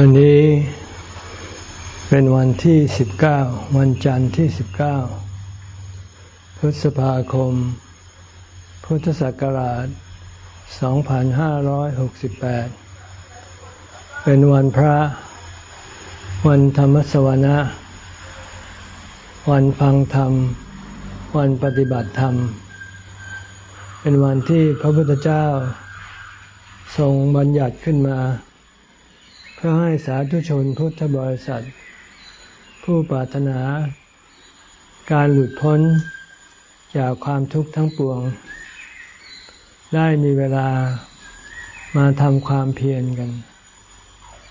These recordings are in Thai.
วันนี้เป็นวันที่สิบเก้าวันจันทร์ที่สิบเก้าพฤษภาคม พุทธศักราชสองพันห้าร้อยหกสิบแปดเป็นวันพระ วันธรรมสวนะ วันฟังธรรม วันปฏิบัติธรรม เป็นวันที่พระพุทธเจ้าทรงบัญญัติขึ้นมา เพื่อให้สาธุชนพุทธบริษัท ผู้ปรารถนา การหลุดพ้นจากความทุกข์ทั้งปวง ได้มีเวลามาทำความเพียรกัน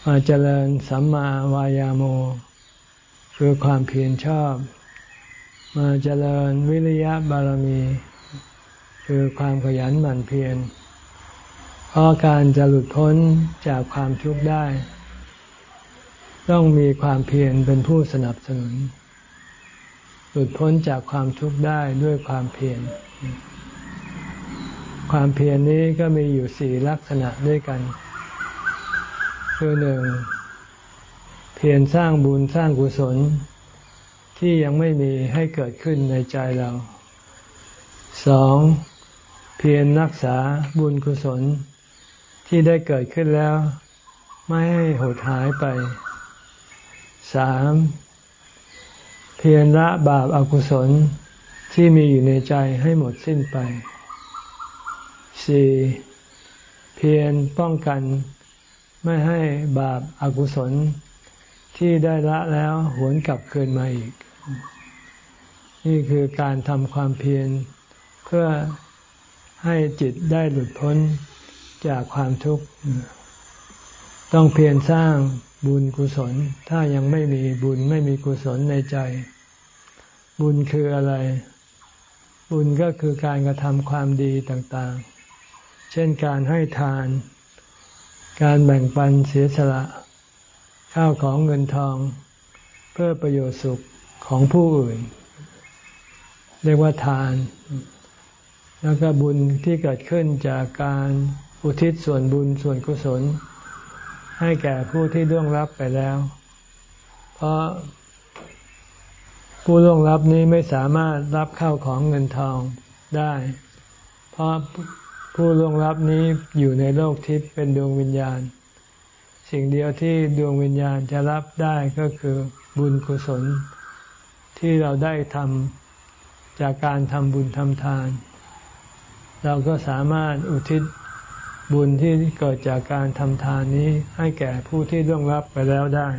มาเจริญสัมมาวายาโม คือความเพียรชอบ มาเจริญวิริยะบารมี คือความขยันหมั่นเพียรเพราะการจะหลุดพ้นจากความทุกข์ได้ ต้องมีความเพียรเป็นผู้สนับสนุน หลุดพ้นจากความทุกข์ได้ด้วยความเพียร ความเพียรนี้ก็มีอยู่สี่ลักษณะด้วยกัน คือหนึ่งเพียรสร้างบุญสร้างกุศล ที่ยังไม่มีให้เกิดขึ้นในใจเราสองเพียรรักษาบุญกุศล ที่ได้เกิดขึ้นแล้ว ไม่ให้หดหายไป สามเพียรละบาปอากุศลที่มีอยู่ในใจให้หมดสิ้นไปสี่เพียรป้องกันไม่ให้บาปอากุศลที่ได้ละแล้วหวนกลับคืนมาอีก นี่คือการทำความเพียรเพื่อให้จิตได้หลุดพ้นจากความทุกข์ ต้องเพียรสร้างบุญกุศล ถ้ายังไม่มีบุญไม่มีกุศลในใจ บุญคืออะไร บุญก็คือการกระทำความดีต่างๆ เช่นการให้ทาน การแบ่งปันเสียสละ ข้าวของเงินทอง เพื่อประโยชน์สุขของผู้อื่น เรียกว่าทาน แล้วก็บุญที่เกิดขึ้นจากการอุทิศส่วนบุญส่วนกุศล ให้แก่ผู้ที่ล่วงลับไปแล้ว เพราะผู้ล่วงลับนี้ไม่สามารถรับเข้าของเงินทองได้ เพราะผู้ล่วงลับนี้อยู่ในโลกทิพย์เป็นดวงวิญญาณ สิ่งเดียวที่ดวงวิญญาณจะรับได้ก็คือบุญกุศล ที่เราได้ทำจากการทำบุญทำทาน เราก็สามารถอุทิศ บุญที่เกิดจากการทำทานนี้ให้แก่ผู้ที่ล่วงลับไปแล้วได้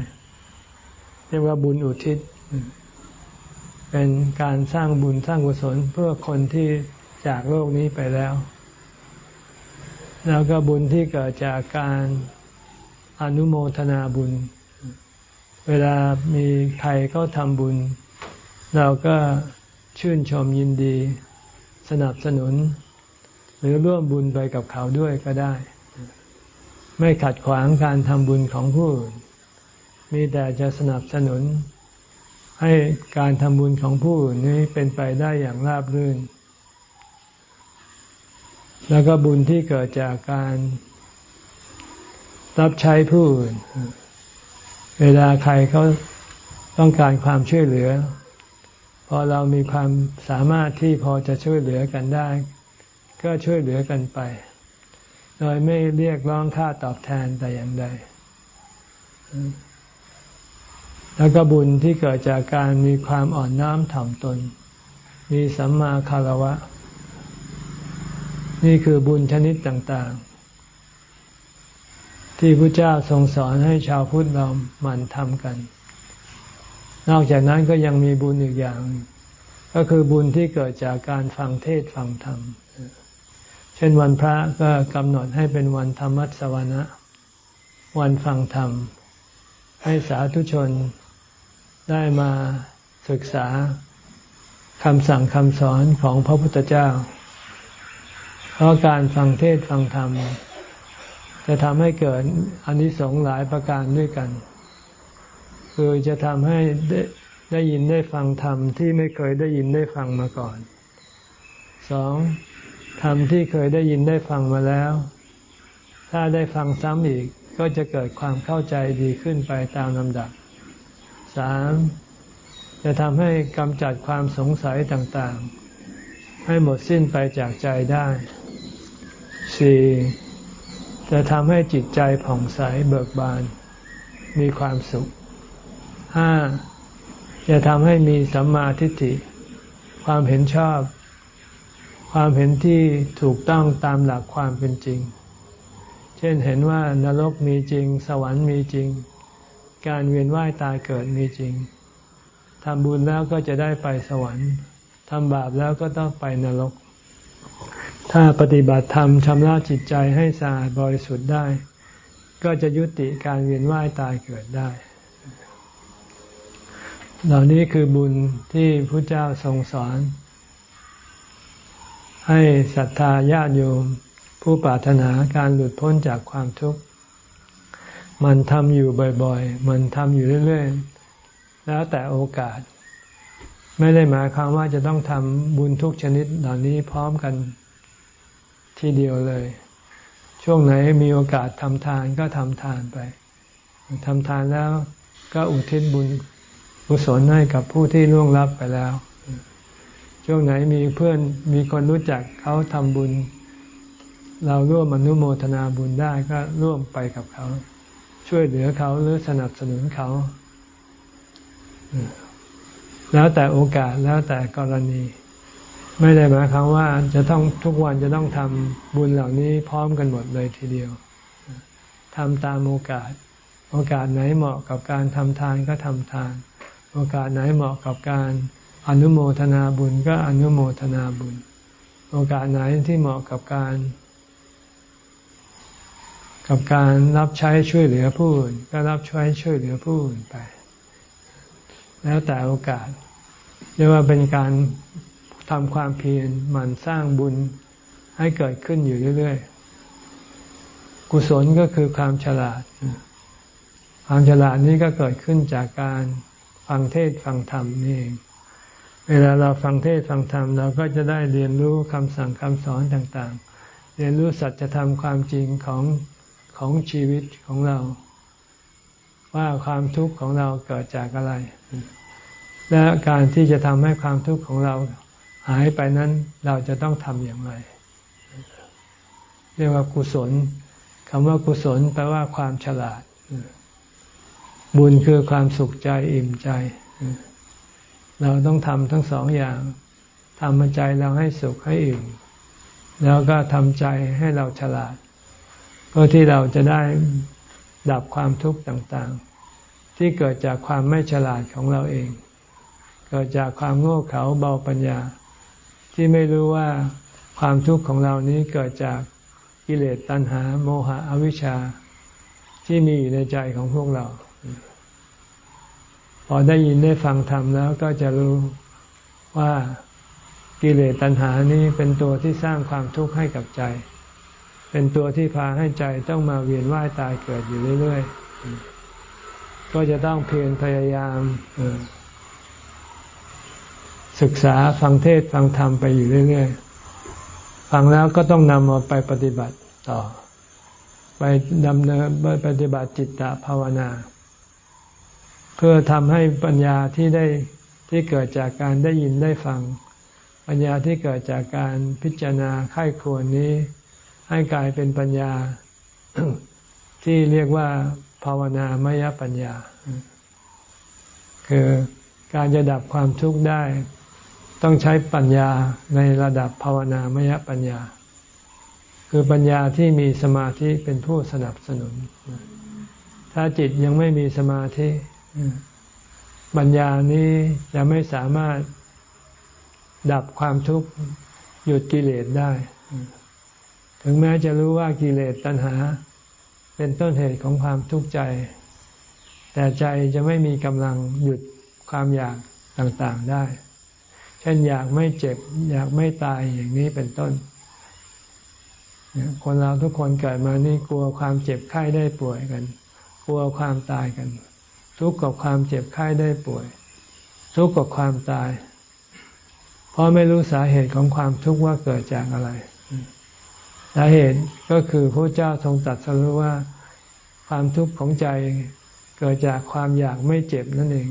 เรียกว่าบุญอุทิศ เป็นการสร้างบุญสร้างกุศลเพื่อคนที่จากโลกนี้ไปแล้ว แล้วก็บุญที่เกิดจากการอนุโมทนาบุญ เวลามีใครเขาทำบุญ เราก็ชื่นชมยินดี สนับสนุน หรือร่วมบุญไปกับเขาด้วยก็ได้ ไม่ขัดขวางการทำบุญของผู้อื่นมีแต่จะสนับสนุน ให้การทำบุญของผู้อื่นนี้เป็นไปได้อย่างราบรื่น แล้วก็บุญที่เกิดจากการรับใช้ผู้อื่น เวลาใครเขาต้องการความช่วยเหลือ พอเรามีความสามารถที่พอจะช่วยเหลือกันได้ ก็ช่วยเหลือกันไป โดยไม่เรียกร้องค่าตอบแทนแต่อย่างใด แล้วก็บุญที่เกิดจากการมีความอ่อนน้อมถ่อมตน มีสัมมาคารวะ นี่คือบุญชนิดต่างๆ ที่พระเจ้าทรงสอนให้ชาวพุทธเราหมั่นทำกัน นอกจากนั้นก็ยังมีบุญอีกอย่าง ก็คือบุญที่เกิดจากการฟังเทศฟังธรรม เช่นวันพระก็กำหนดให้เป็นวันธรรมัสวนะ วันฟังธรรม ให้สาธุชนได้มาศึกษาคำสั่งคำสอนของพระพุทธเจ้า เพราะการฟังเทศฟังธรรม จะทำให้เกิดอนิสงส์หลายประการด้วยกัน คือจะทำให้ได้ได้ยินได้ฟังธรรมที่ไม่เคยได้ยินได้ฟังมาก่อนสอง ธรรมที่เคยได้ยินได้ฟังมาแล้ว ถ้าได้ฟังซ้ำอีกก็จะเกิดความเข้าใจดีขึ้นไปตามลำดับสามจะทำให้กำจัดความสงสัยต่างๆ ให้หมดสิ้นไปจากใจได้สี่จะทำให้จิตใจผ่องใสเบิกบาน มีความสุขห้าจะทำให้มีสัมมาทิฏฐิ ความเห็นชอบ ความเห็นที่ถูกต้องตามหลักความเป็นจริง เช่นเห็นว่านรกมีจริง สวรรค์มีจริง การเวียนว่ายตายเกิดมีจริงทำบุญแล้วก็จะได้ไปสวรรค์ทำบาปแล้วก็ต้องไปนรก ถ้าปฏิบัติธรรมชำระจิตใจให้สะอาดบริสุทธิ์ได้ ก็จะยุติการเวียนว่ายตายเกิดได้ เหล่านี้คือบุญที่พระเจ้าทรงสอน ให้ศรัทธาญาติโยม ผู้ปรารถนาการหลุดพ้นจากความทุกข์ มันทำอยู่บ่อยๆ มันทำอยู่เรื่อยๆ แล้วแต่โอกาส ไม่ได้หมายความว่าจะต้องทำบุญทุกชนิดเหล่านี้พร้อมกันทีเดียวเลย ช่วงไหนมีโอกาสทำทานก็ทำทานไปทำทานแล้วก็อุทิศบุญกุศลให้กับผู้ที่ล่วงลับไปแล้ว ช่วงไหนมีเพื่อนมีคนรู้จักเขาทำบุญ เราร่วมอนุโมทนาบุญได้ก็ร่วมไปกับเขา ช่วยเหลือเขาหรือสนับสนุนเขา แล้วแต่โอกาสแล้วแต่กรณี ไม่ได้หมายความว่าจะต้องทุกวันจะต้องทำบุญเหล่านี้พร้อมกันหมดเลยทีเดียวทำตามโอกาส โอกาสไหนเหมาะกับการทำทานก็ทำทาน โอกาสไหนเหมาะกับการ อนุโมทนาบุญก็อนุโมทนาบุญ โอกาสไหนที่เหมาะกับการ กับการรับใช้ช่วยเหลือผู้อื่นก็รับใช้ช่วยเหลือผู้อื่นไป แล้วแต่โอกาสเรียกว่าเป็นการทำความเพียรหมั่นสร้างบุญให้เกิดขึ้นอยู่เรื่อยๆ กุศลก็คือความฉลาด ความฉลาดนี้ก็เกิดขึ้นจากการฟังเทศฟังธรรมนี่เอง เวลาเราฟังเทศฟังธรรมเราก็จะได้เรียนรู้คำสั่งคำสอนต่างๆ เรียนรู้สัจธรรมความจริงของของชีวิตของเรา ว่าความทุกข์ของเราเกิดจากอะไร และการที่จะทำให้ความทุกข์ของเราหายไปนั้นเราจะต้องทำอย่างไร เรียกว่ากุศลคำว่ากุศลแปลว่าความฉลาด บุญคือความสุขใจอิ่มใจ เราต้องทำทั้งสองอย่างทำใจเราให้สุขให้อิ่มแล้วก็ทำใจให้เราฉลาด เพื่อที่เราจะได้ดับความทุกข์ต่างๆ ที่เกิดจากความไม่ฉลาดของเราเอง เกิดจากความโง่เขลาเบาปัญญา ที่ไม่รู้ว่าความทุกข์ของเรานี้เกิดจากกิเลสตัณหา โมหะอวิชชา ที่มีอยู่ในใจของพวกเรา พอได้ยินได้ฟังธรรมแล้วก็จะรู้ว่ากิเลสตัณหานี้เป็นตัวที่สร้างความทุกข์ให้กับใจ เป็นตัวที่พาให้ใจต้องมาเวียนว่ายตายเกิดอยู่เรื่อยๆ ก็จะต้องเพียรพยายามศึกษาฟังเทศฟังธรรมไปอยู่เรื่อยๆ ฟังแล้วก็ต้องนำมาไปปฏิบัติต่อ ไปดำเนินไปปฏิบัติจิตตภาวนา เพื่อทำให้ปัญญาที่ได้ที่เกิดจากการได้ยินได้ฟัง ปัญญาที่เกิดจากการพิจารณาไข้ควรนี้ ให้กลายเป็นปัญญาที่เรียกว่าภาวนามยปัญญา คือการจะดับความทุกข์ได้ ต้องใช้ปัญญาในระดับภาวนามยปัญญา คือปัญญาที่มีสมาธิเป็นผู้สนับสนุน ถ้าจิตยังไม่มีสมาธิ ปัญญานี้จะไม่สามารถดับความทุกข์หยุดกิเลสได้ ถึงแม้จะรู้ว่ากิเลสตัณหา เป็นต้นเหตุของความทุกข์ใจ แต่ใจจะไม่มีกำลังหยุดความอยากต่างๆได้ เช่นอยากไม่เจ็บ อยากไม่ตายอย่างนี้เป็นต้น คนเราทุกคนเกิดมานี่กลัวความเจ็บไข้ได้ป่วยกัน กลัวความตายกัน ทุกข์กับความเจ็บไข้ได้ป่วย ทุกข์กับความตาย เพราะไม่รู้สาเหตุของความทุกข์ว่าเกิดจากอะไร สาเหตุก็คือพระเจ้าทรงตรัสรู้ว่า ความทุกข์ของใจเกิดจากความอยากไม่เจ็บนั่นเอง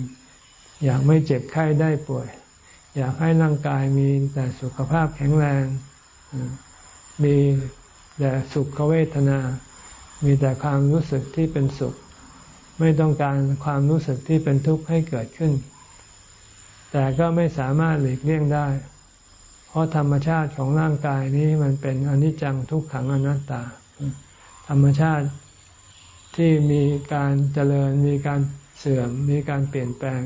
อยากไม่เจ็บไข้ได้ป่วย อยากให้ร่างกายมีแต่สุขภาพแข็งแรง มีแต่สุขเวทนา มีแต่ความรู้สึกที่เป็นสุข ไม่ต้องการความรู้สึกที่เป็นทุกข์ให้เกิดขึ้น แต่ก็ไม่สามารถหลีกเลี่ยงได้ เพราะธรรมชาติของร่างกายนี้มันเป็นอนิจจังทุกขังอนัตตา ธรรมชาติที่มีการเจริญมีการเสื่อมมีการเปลี่ยนแปลง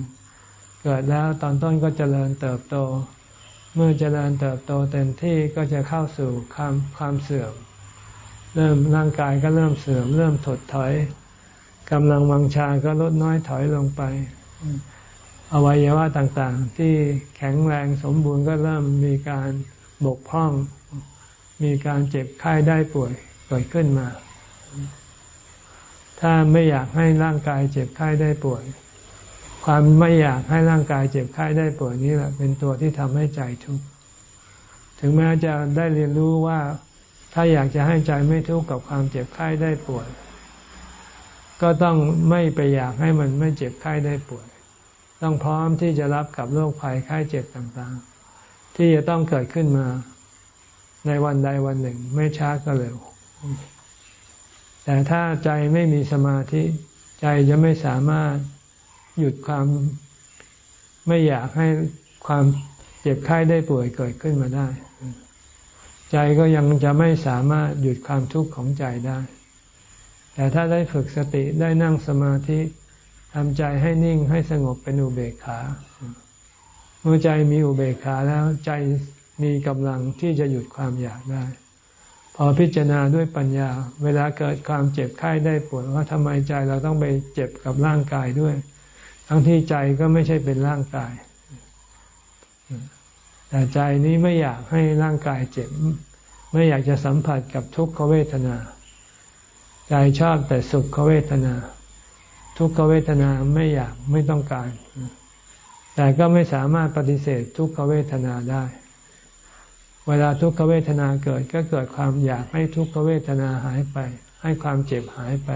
เกิดแล้วตอนต้นก็เจริญเติบโต เมื่อเจริญเติบโตเต็มที่ก็จะเข้าสู่ความความเสื่อม เริ่มร่างกายก็เริ่มเสื่อม เริ่มถดถอย กำลังวังชาก็ลดน้อยถอยลงไป อวัยวะต่างๆ ที่แข็งแรงสมบูรณ์ก็เริ่มมีการบกพร่อง มีการเจ็บไข้ได้ป่วยเกิดขึ้นมา ถ้าไม่อยากให้ร่างกายเจ็บไข้ได้ป่วย ความไม่อยากให้ร่างกายเจ็บไข้ได้ป่วยนี้แหละ เป็นตัวที่ทำให้ใจทุกข์ถึงแม้จะได้เรียนรู้ว่า ถ้าอยากจะให้ใจไม่ทุกข์กับความเจ็บไข้ได้ป่วย ก็ต้องไม่ไปอยากให้มันไม่เจ็บไข้ได้ป่วย ต้องพร้อมที่จะรับกับโรคภัยไข้เจ็บต่างๆ ที่จะต้องเกิดขึ้นมาในวันใดวันหนึ่ง ไม่ช้าก็เร็ว แต่ถ้าใจไม่มีสมาธิ ใจจะไม่สามารถหยุดความไม่อยากให้ความเจ็บไข้ได้ป่วยเกิดขึ้นมาได้ ใจก็ยังจะไม่สามารถหยุดความทุกข์ของใจได้ แต่ถ้าได้ฝึกสติได้นั่งสมาธิทำใจให้นิ่งให้สงบเป็นอุเบกขาเมื่อใจมีอุเบกขาแล้วใจมีกำลังที่จะหยุดความอยากได้ พอพิจารณาด้วยปัญญา เวลาเกิดความเจ็บไข้ได้ปวดว่าทำไมใจเราต้องไปเจ็บกับร่างกายด้วย ทั้งที่ใจก็ไม่ใช่เป็นร่างกาย แต่ใจนี้ไม่อยากให้ร่างกายเจ็บ ไม่อยากจะสัมผัสกับทุกขเวทนา ใจชอบแต่สุขเวทนา ทุกขเวทนาไม่อยากไม่ต้องการ แต่ก็ไม่สามารถปฏิเสธทุกขเวทนาได้ เวลาทุกขเวทนาเกิดก็เกิดความอยากให้ทุกขเวทนาหายไป ให้ความเจ็บหายไป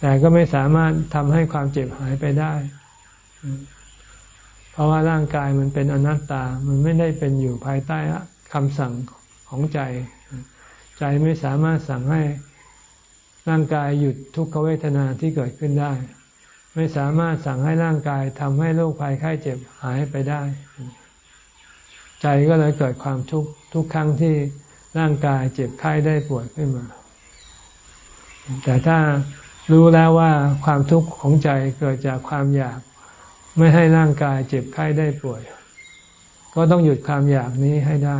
แต่ก็ไม่สามารถทำให้ความเจ็บหายไปได้ เพราะว่าร่างกายมันเป็นอนัตตา มันไม่ได้เป็นอยู่ภายใต้คำสั่งของใจ ใจไม่สามารถสั่งให้ ร่างกายหยุดทุกขเวทนาที่เกิดขึ้นได้ ไม่สามารถสั่งให้ร่างกายทำให้โรคภัยไข้เจ็บหายไปได้ ใจก็เลยเกิดความทุกข์ทุกครั้งที่ร่างกายเจ็บไข้ได้ป่วยขึ้นมา แต่ถ้ารู้แล้วว่าความทุกข์ของใจเกิดจากความอยากไม่ให้ร่างกายเจ็บไข้ได้ป่วย ก็ต้องหยุดความอยากนี้ให้ได้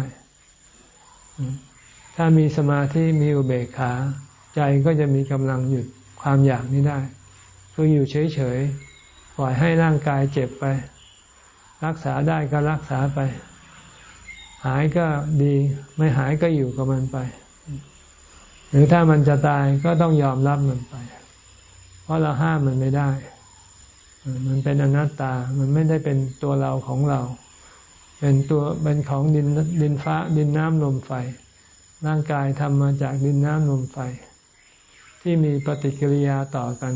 ถ้ามีสมาธิมีอุเบกขา ใจก็จะมีกำลังหยุดความอยากนี้ได้ คืออยู่เฉยๆปล่อยให้ร่างกายเจ็บไป รักษาได้ก็รักษาไป หายก็ดี ไม่หายก็อยู่กับมันไป หรือถ้ามันจะตายก็ต้องยอมรับมันไป เพราะเราห้ามมันไม่ได้ มันเป็นอนัตตา มันไม่ได้เป็นตัวเราของเรา เป็นตัวเป็นของดินดินฟ้าดินน้ำลมไฟร่างกายทำมาจากดินน้ำลมไฟ ที่มีปฏิกิริยาต่อกัน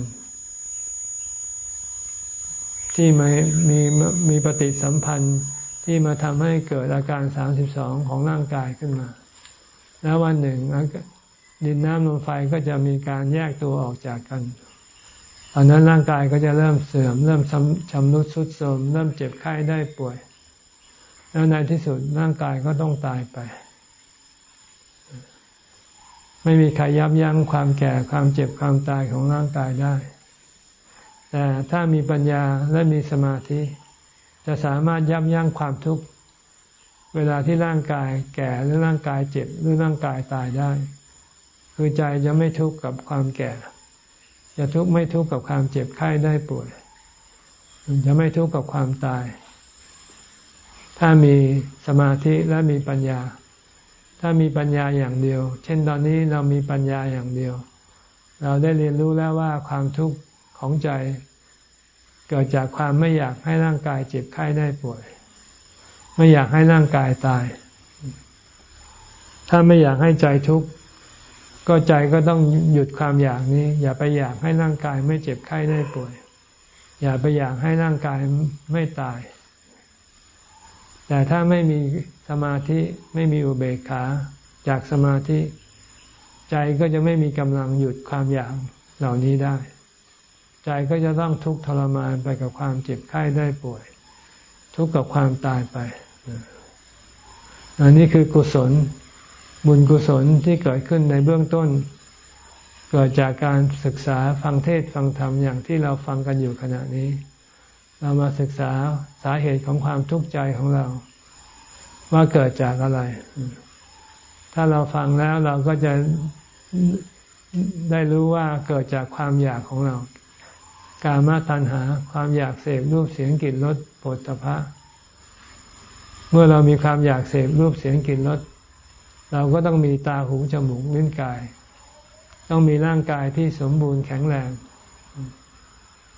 ที่มีมีมีปฏิสัมพันธ์ที่มาทำให้เกิดอาการสามสิบสองของร่างกายขึ้นมา แล้ววันหนึ่งดินน้ำลมไฟก็จะมีการแยกตัวออกจากกันตอนนั้นร่างกายก็จะเริ่มเสื่อม เริ่มชำรุดสุดโทรมเริ่มเจ็บไข้ได้ป่วย แล้วในที่สุดร่างกายก็ต้องตายไป ไม่มีใครยับยั้งความแก่ความเจ็บความตายของร่างกายได้ แต่ถ้ามีปัญญาและมีสมาธิ จะสามารถยับยั้งความทุกข์เวลาที่ร่างกายแก่หรือร่างกายเจ็บหรือร่างกายตายได้ คือใจจะไม่ทุกข์กับความแก่ จะทุกข์ไม่ทุกข์กับความเจ็บไข้ได้ป่วย จะไม่ทุกข์กับความตาย ถ้ามีสมาธิและมีปัญญา ถ้ามีปัญญาอย่างเดียว เช่นตอนนี้เรามีปัญญาอย่างเดียว เราได้เรียนรู้แล้วว่าความทุกข์ของใจ เกิดจากความไม่อยากให้ร่างกายเจ็บไข้ได้ป่วย ไม่อยากให้ร่างกายตาย ถ้าไม่อยากให้ใจทุกข์ก็ใจก็ต้องหยุดความอยากนี้ อย่าไปอยากให้ร่างกายไม่เจ็บไข้ได้ป่วย อย่าไปอยากให้ร่างกายไม่ตาย แต่ถ้าไม่มีสมาธิไม่มีอุเบกขาจากสมาธิ ใจก็จะไม่มีกำลังหยุดความอยากเหล่านี้ได้ ใจก็จะต้องทุกข์ทรมานไปกับความเจ็บไข้ได้ป่วย ทุกข์กับความตายไปอันนี้คือกุศลบุญกุศลที่เกิดขึ้นในเบื้องต้น เกิดจากการศึกษาฟังเทศฟังธรรมอย่างที่เราฟังกันอยู่ขณะนี้ เรามาศึกษาสาเหตุของความทุกข์ใจของเรา ว่าเกิดจากอะไร ถ้าเราฟังแล้วเราก็จะได้รู้ว่าเกิดจากความอยากของเรา การมาตัณหาความอยากเสพรูปเสียงกลิ่นรสปฏฐะเมื่อเรามีความอยากเสพรูปเสียงกลิ่นรสเราก็ต้องมีตาหูจมูกลิ้นกาย ต้องมีร่างกายที่สมบูรณ์แข็งแรง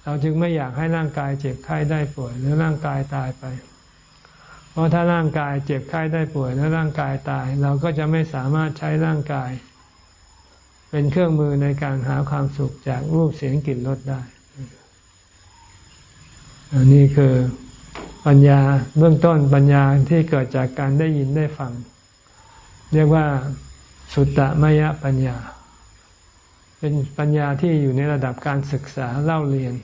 เราจึงไม่อยากให้ร่างกายเจ็บไข้ได้ป่วย หรือร่างกายตายไป เพราะถ้าร่างกายเจ็บไข้ได้ป่วยแล้วร่างกายตาย เราก็จะไม่สามารถใช้ร่างกาย เป็นเครื่องมือในการหาความสุขจากรูปเสียงกลิ่นรสได้ อันนี้คือปัญญาเบื้องต้นปัญญาที่เกิดจากการได้ยินได้ฟัง เรียกว่าสุตตมยปัญญา เป็นปัญญาที่อยู่ในระดับการศึกษาเล่าเรียน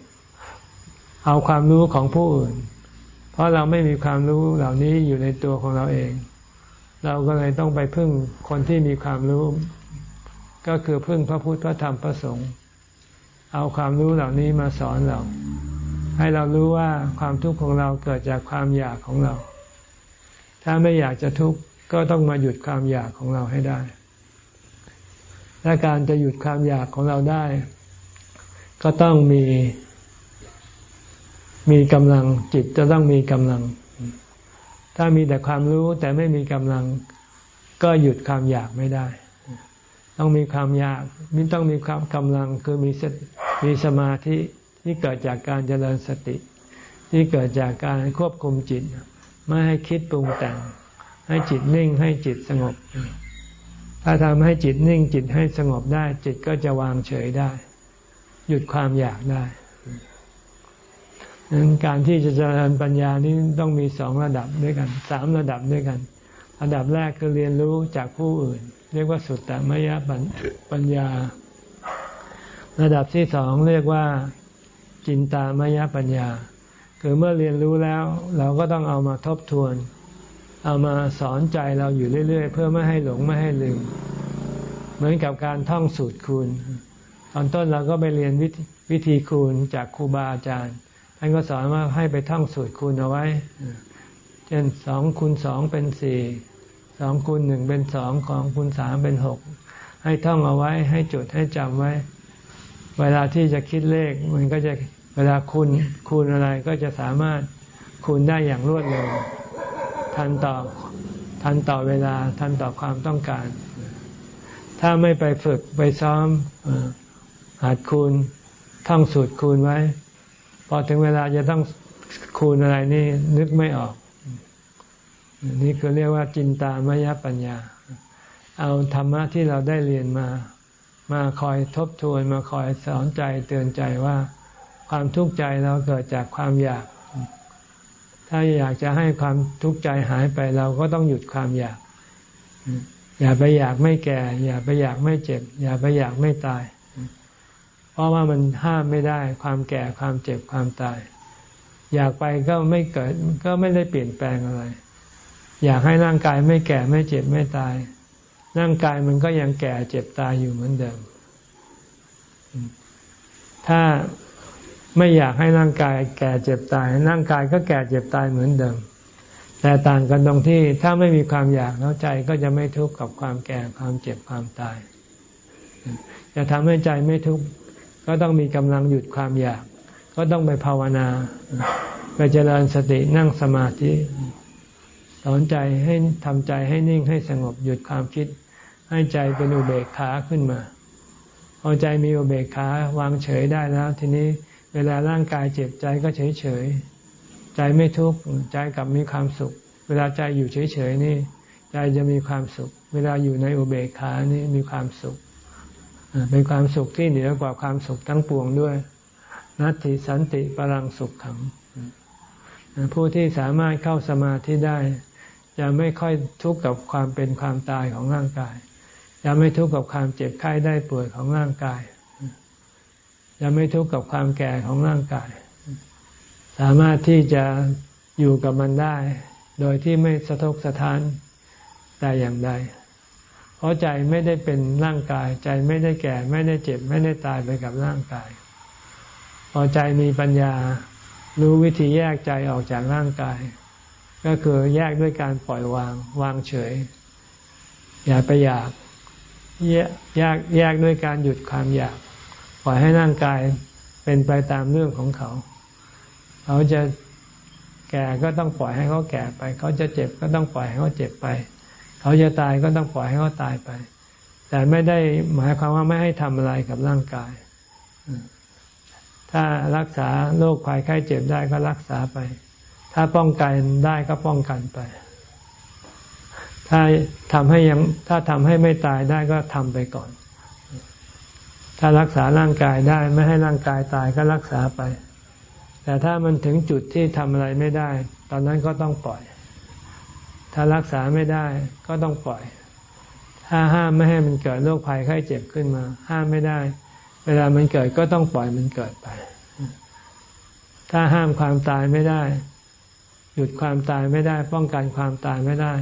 เอาความรู้ของผู้อื่น เพราะเราไม่มีความรู้เหล่านี้อยู่ในตัวของเราเอง เราก็เลยต้องไปพึ่งคนที่มีความรู้ ก็คือพึ่งพระพุทธพระธรรมพระสงฆ์เอาความรู้เหล่านี้มาสอนเรา ให้เรารู้ว่าความทุกข์ของเราเกิดจากความอยากของเรา ถ้าไม่อยากจะทุกข์ก็ต้องมาหยุดความอยากของเราให้ได้และการจะหยุดความอยากของเราได้ ก็ต้องมี มีกำลังจิตจะต้องมีกำลัง ถ้ามีแต่ความรู้แต่ไม่มีกำลัง ก็หยุดความอยากไม่ได้ ต้องมีความอยากมิต้องมีความกำลังคือมีมีสมาธิที่เกิดจากการเจริญสติ ที่เกิดจากการควบคุมจิต ไม่ให้คิดปรุงแต่ง ให้จิตนิ่งให้จิตสงบ ถ้าทำให้จิตนิ่งจิตให้สงบได้ จิตก็จะวางเฉยได้ หยุดความอยากได้ นั้นการที่จะเจริญปัญญานี้ต้องมีสองระดับด้วยกันสามระดับด้วยกัน ระดับแรกคือเรียนรู้จากผู้อื่น เรียกว่าสุตตมยปัญญา ระดับที่สองเรียกว่าจินตามยปัญญา คือเมื่อเรียนรู้แล้วเราก็ต้องเอามาทบทวน เอามาสอนใจเราอยู่เรื่อย ๆ เพื่อไม่ให้หลงไม่ให้ลืม เหมือนกับการท่องสูตรคูณ ตอนต้นเราก็ไปเรียนววิธีคูณจากครูบาอาจารย์ ท่านก็สอนว่าให้ไปท่องสูตรคูณเอาไว้ เช่นสองคูณสองเป็นสี่สองคูณหนึ่งเป็นสองของคูณสามเป็นหกให้ท่องเอาไว้ ให้จดให้จำไว้ เวลาที่จะคิดเลข มันก็จะเวลาคูณคูณอะไรก็จะสามารถคูณได้อย่างรวดเร็ว ทันต่อทันต่อเวลาทันต่อความต้องการ ถ้าไม่ไปฝึกไปซ้อมหัดคูณท่องสูตรคูณไว้ พอถึงเวลาจะต้องคูณอะไรนี่นึกไม่ออก นี่คือเรียกว่าจินตามยปัญญา เอาธรรมะที่เราได้เรียนมา มาคอยทบทวนมาคอยสอนใจเตือนใจว่า ความทุกข์ใจเราเกิดจากความอยาก ถ้าอยากจะให้ความทุกข์ใจหายไปเราก็ต้องหยุดความอยาก อย่าไปอยากไม่แก่ อย่าไปอยากไม่เจ็บ อย่าไปอยากไม่ตาย เพราะว่ามันห้ามไม่ได้ ความแก่ความเจ็บความตาย อยากไปก็ไม่เกิดก็ไม่ได้เปลี่ยนแปลงอะไร อยากให้ร่างกายไม่แก่ไม่เจ็บไม่ตาย ร่างกายมันก็ยังแก่เจ็บตายอยู่เหมือนเดิม ถ้าไม่อยากให้ร่างกายแก่เจ็บตาย ร่างกายก็แก่เจ็บตายเหมือนเดิม แต่ต่างกันตรงที่ถ้าไม่มีความอยากแล้วใจก็จะไม่ทุกข์กับความแก่ความเจ็บความตาย จะทำให้ใจไม่ทุกข์ ก็ต้องมีกำลังหยุดความอยาก ก็ต้องไปภาวนา ไปเจริญสตินั่งสมาธิสอนใจให้ทำใจให้นิ่งให้สงบหยุดความคิด ให้ใจเป็นอุเบกขาขึ้นมาพอใจมีอุเบกขาวางเฉยได้แล้ว ทีนี้เวลาร่างกายเจ็บใจก็เฉยเฉยใจไม่ทุกข์ใจกลับมีความสุข เวลาใจอยู่เฉยเฉยนี่ ใจจะมีความสุข เวลาอยู่ในอุเบกขานี่มีความสุข เป็นความสุขที่เหนือกว่าความสุขทั้งปวงด้วย นัตติสันติปรังสุขขัง ผู้ที่สามารถเข้าสมาธิได้ จะไม่ค่อยทุกข์กับความเป็นความตายของร่างกาย จะไม่ทุกข์กับความเจ็บไข้ได้ป่วยของร่างกาย จะไม่ทุกข์กับความแก่ของร่างกาย สามารถที่จะอยู่กับมันได้ โดยที่ไม่สะทกสะท้านแต่อย่างใด เพราะใจไม่ได้เป็นร่างกาย ใจไม่ได้แก่ ไม่ได้เจ็บ ไม่ได้ตายไปกับร่างกาย พอใจมีปัญญา รู้วิธีแยกใจออกจากร่างกาย ก็คือแยกด้วยการปล่อยวาง วางเฉย อย่าไปอยากแยกแยกด้วยการหยุดความอยาก ปล่อยให้ร่างกายเป็นไปตามเรื่องของเขา เขาจะแก่ก็ต้องปล่อยให้เขาแก่ไป เขาจะเจ็บก็ต้องปล่อยให้เขาเจ็บไป เขาจะตายก็ต้องปล่อยให้เขาตายไป แต่ไม่ได้หมายความว่าไม่ให้ทำอะไรกับร่างกาย ถ้ารักษาโรคภัยไข้เจ็บได้ก็รักษาไป ถ้าป้องกันได้ก็ป้องกันไป ถ้าทำให้ยังถ้าทำให้ไม่ตายได้ก็ทำไปก่อน ถ้ารักษาร่างกายได้ไม่ให้ร่างกายตายก็รักษาไป แต่ถ้ามันถึงจุดที่ทำอะไรไม่ได้ ตอนนั้นก็ต้องปล่อย ถ้ารักษาไม่ได้ก็ต้องปล่อย ถ้าห้ามไม่ให้มันเกิดโรคภัยไข้เจ็บขึ้นมา ห้ามไม่ได้ เวลามันเกิดก็ต้องปล่อยมันเกิดไป ถ้าห้ามความตายไม่ได้ หยุดความตายไม่ได้ ป้องกันความตายไม่ได้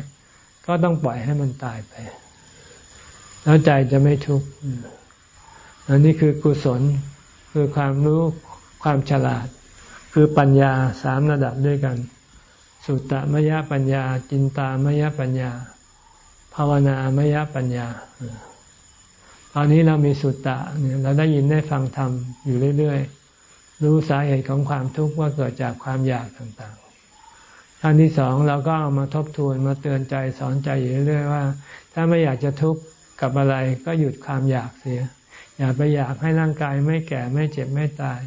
ก็ต้องปล่อยให้มันตายไป แล้วใจจะไม่ทุกข์อันนี้คือกุศลคือความรู้ความฉลาด คือปัญญาสามระดับด้วยกัน สุตตมยปัญญา จินตามยปัญญา ภาวนามยปัญญาตอนนี้เรามีสุตตะเนี่ยเราได้ยินได้ฟังธรรมอยู่เรื่อยๆ รู้สาเหตุของความทุกข์ว่าเกิดจากความอยากต่างๆอันที่สองเราก็เอามาทบทวนมาเตือนใจสอนใจอยู่เรื่อยๆว่า ถ้าไม่อยากจะทุกข์กับอะไรก็หยุดความอยากเสีย อย่าไปอยากให้ร่างกายไม่แก่ไม่เจ็บไม่ตาย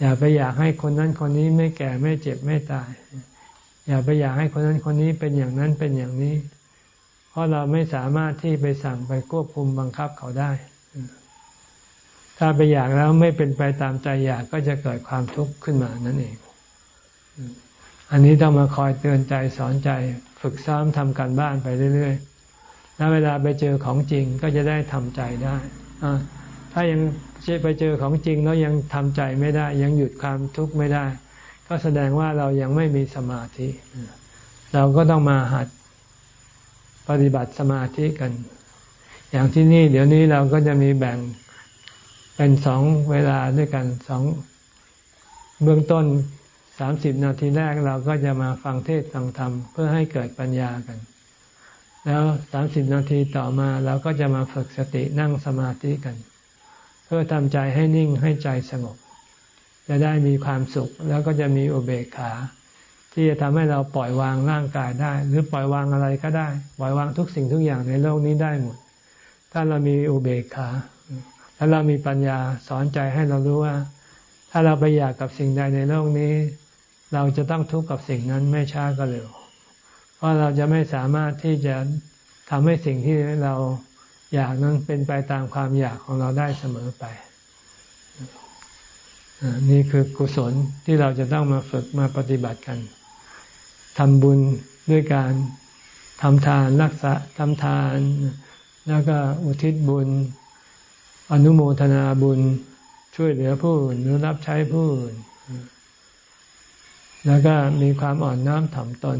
อย่าไปอยากให้คนนั้นคนนี้ไม่แก่ไม่เจ็บไม่ตาย อย่าไปอยากให้คนนั้นคนนี้เป็นอย่างนั้นเป็นอย่างนี้ เพราะเราไม่สามารถที่ไปสั่งไปควบคุมบังคับเขาได้ ถ้าไปอยากแล้วไม่เป็นไปตามใจอยากก็จะเกิดความทุกข์ขึ้นมานั่นเอง อันนี้ต้องมาคอยเตือนใจสอนใจฝึกซ้อมทำการบ้านไปเรื่อยๆ แล้วเวลาไปเจอของจริงก็จะได้ทำใจได้ถ้ายังไปเจอของจริงแล้วยังทำใจไม่ได้ ยังหยุดความทุกข์ไม่ได้ ก็แสดงว่าเรายังไม่มีสมาธิ เราก็ต้องมาหัดปฏิบัติสมาธิกัน อย่างที่นี่เดี๋ยวนี้เราก็จะมีแบ่งเป็นสองเวลาด้วยกันสองเบื้องต้นสามสิบนาทีแรกเราก็จะมาฟังเทศฟังธรรมเพื่อให้เกิดปัญญากัน แล้วสามสิบนาทีต่อมาเราก็จะมาฝึกสตินั่งสมาธิกัน เพื่อทำใจให้นิ่งให้ใจสงบ จะได้มีความสุข แล้วก็จะมีอุเบกขา ที่จะทำให้เราปล่อยวางร่างกายได้ หรือปล่อยวางอะไรก็ได้ ปล่อยวางทุกสิ่งทุกอย่างในโลกนี้ได้หมด ถ้าเรามีอุเบกขาถ้าเรามีปัญญาสอนใจให้เรารู้ว่า ถ้าเราไปอยากกับสิ่งใดในโลกนี้ เราจะต้องทุกข์กับสิ่งนั้นไม่ช้าก็เร็ว เพราะเราจะไม่สามารถที่จะทำให้สิ่งที่เราอยากนั้นเป็นไปตามความอยากของเราได้เสมอไป นี่คือกุศลที่เราจะต้องมาฝึกมาปฏิบัติกันทำบุญด้วยการทำทานรักษาทำทาน แล้วก็อุทิศบุญ อนุโมทนาบุญ ช่วยเหลือผู้อื่นหรือรับใช้ผู้อื่นแล้วก็มีความอ่อนน้อมถ่อมตน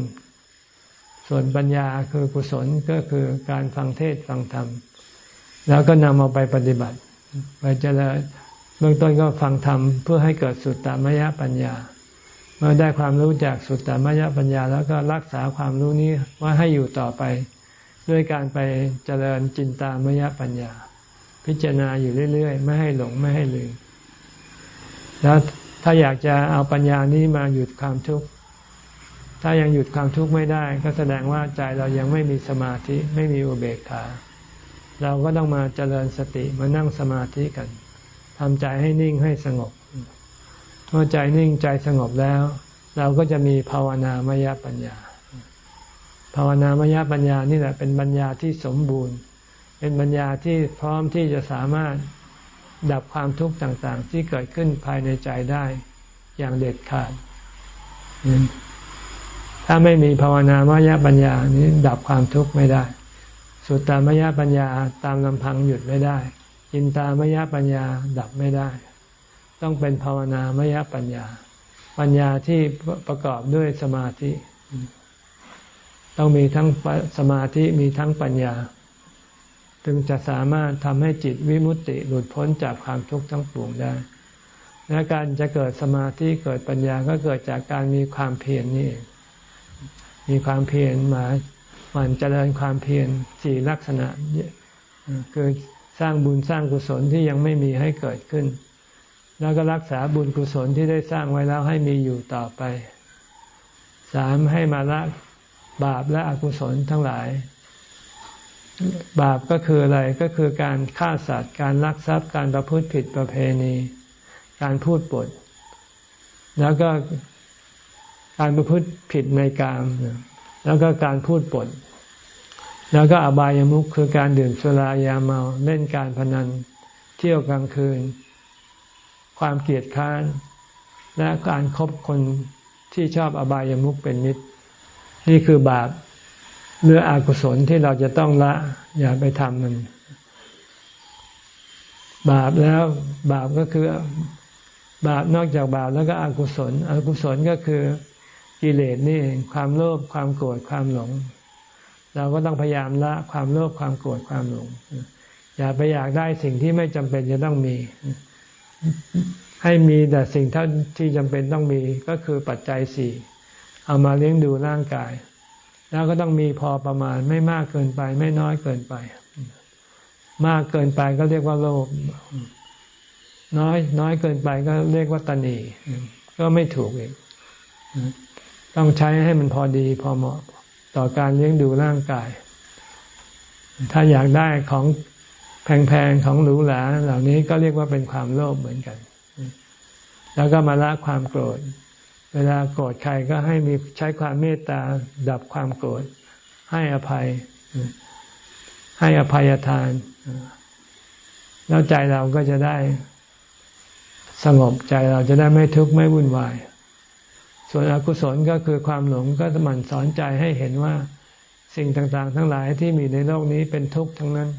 ส่วนปัญญาคือกุศลก็คือการฟังเทศฟังธรรม แล้วก็นำเอาไปปฏิบัติ ไปเจริญ เบื้องต้นก็ฟังธรรมเพื่อให้เกิดสุตตามยปัญญา เมื่อได้ความรู้จากสุตตมยปัญญา แล้วก็รักษาความรู้นี้ว่าให้อยู่ต่อไป ด้วยการไปเจริญจินตามยปัญญา พิจารณาอยู่เรื่อยๆ ไม่ให้หลงไม่ให้ลืมแล้วถ้าอยากจะเอาปัญญานี้มาหยุดความทุกข์ถ้ายังหยุดความทุกข์ไม่ได้ ก็แสดงว่าใจเรายังไม่มีสมาธิไม่มีอุเบกขา เราก็ต้องมาเจริญสติมานั่งสมาธิกัน ทำใจให้นิ่งให้สงบ เมื่อใจนิ่งใจสงบแล้ว เราก็จะมีภาวนามยปัญญา ภาวนามยปัญญานี่แหละเป็นปัญญาที่สมบูรณ์ เป็นปัญญาที่พร้อมที่จะสามารถดับความทุกข์ต่าง ๆ ที่เกิดขึ้นภายในใจได้อย่างเด็ดขาด ถ้าไม่มีภาวนามยปัญญานี้ดับความทุกข์ไม่ได้ สุตตามยปัญญาตามลำพังหยุดไม่ได้ อินตามยปัญญาดับไม่ได้ ต้องเป็นภาวนามยปัญญา ปัญญาที่ประกอบด้วยสมาธิ ต้องมีทั้งสมาธิมีทั้งปัญญา จึงจะสามารถทำให้จิตวิมุตติหลุดพ้นจากความทุกข์ทั้งปวงได้และการจะเกิดสมาธิเกิดปัญญาก็เกิดจากการมีความเพียรนี่ มีความเพียรมามันเจริญความเพียรสี่ลักษณะคือ สร้างบุญสร้างกุศลที่ยังไม่มีให้เกิดขึ้น แล้วก็รักษาบุญกุศลที่ได้สร้างไว้แล้วให้มีอยู่ต่อไปสามให้มาละบาปและอกุศลทั้งหลาย บาปก็คืออะไรก็คือการฆ่าสัตว์ การลักทรัพย์ การประพฤติผิดประเพณี การพูดปด แล้วก็การประพฤติผิดในกามแล้วก็การพูดปด แล้วก็อบายามุขคือการดื่มสุรายาเมาเล่นการพนัน เที่ยวกลางคืน ความเกลียดค้าน และการครบคนที่ชอบอบายามุขเป็นมิตรนี่คือบาปเรืออกุศลที่เราจะต้องละ อย่าไปทำมัน บาปแล้วบาปก็คือบาปนอกจากบาปแล้วก็อกุศล อกุศลก็คือกิเลสนี่เองความโลภความโกรธความหลง เราก็ต้องพยายามละความโลภความโกรธความหลงอย่าไปอยากได้สิ่งที่ไม่จำเป็นจะต้องมี ให้มีแต่สิ่งเท่าที่จำเป็นต้องมีก็คือปัจจัยสี่เอามาเลี้ยงดูร่างกาย แล้วก็ต้องมีพอประมาณไม่มากเกินไป ไม่น้อยเกินไป มากเกินไปก็เรียกว่าโลภน้อยน้อยเกินไปก็เรียกว่าตนีก็ไม่ถูกเอีกต้องใช้ให้มันพอดีพอเหมาะ ต่อการเลี้ยงดูร่างกาย ถ้าอยากได้ของแพงๆของหรูหราเหล่านี้ก็เรียกว่าเป็นความโลภเหมือนกัน แล้วก็มาละความโกรธ เวลาโกรธใครก็ให้มีใช้ความเมตตาดับความโกรธ ให้อภัย ให้อภัยทาน แล้วใจเราก็จะได้สงบใจเราจะได้ไม่ทุกข์ไม่วุ่นวาย ส่วนอกุศลก็คือความหลงก็จะมันสอนใจให้เห็นว่าสิ่งต่างๆ ทั้งหลายที่มีในโลกนี้เป็นทุกข์ทั้งนั้น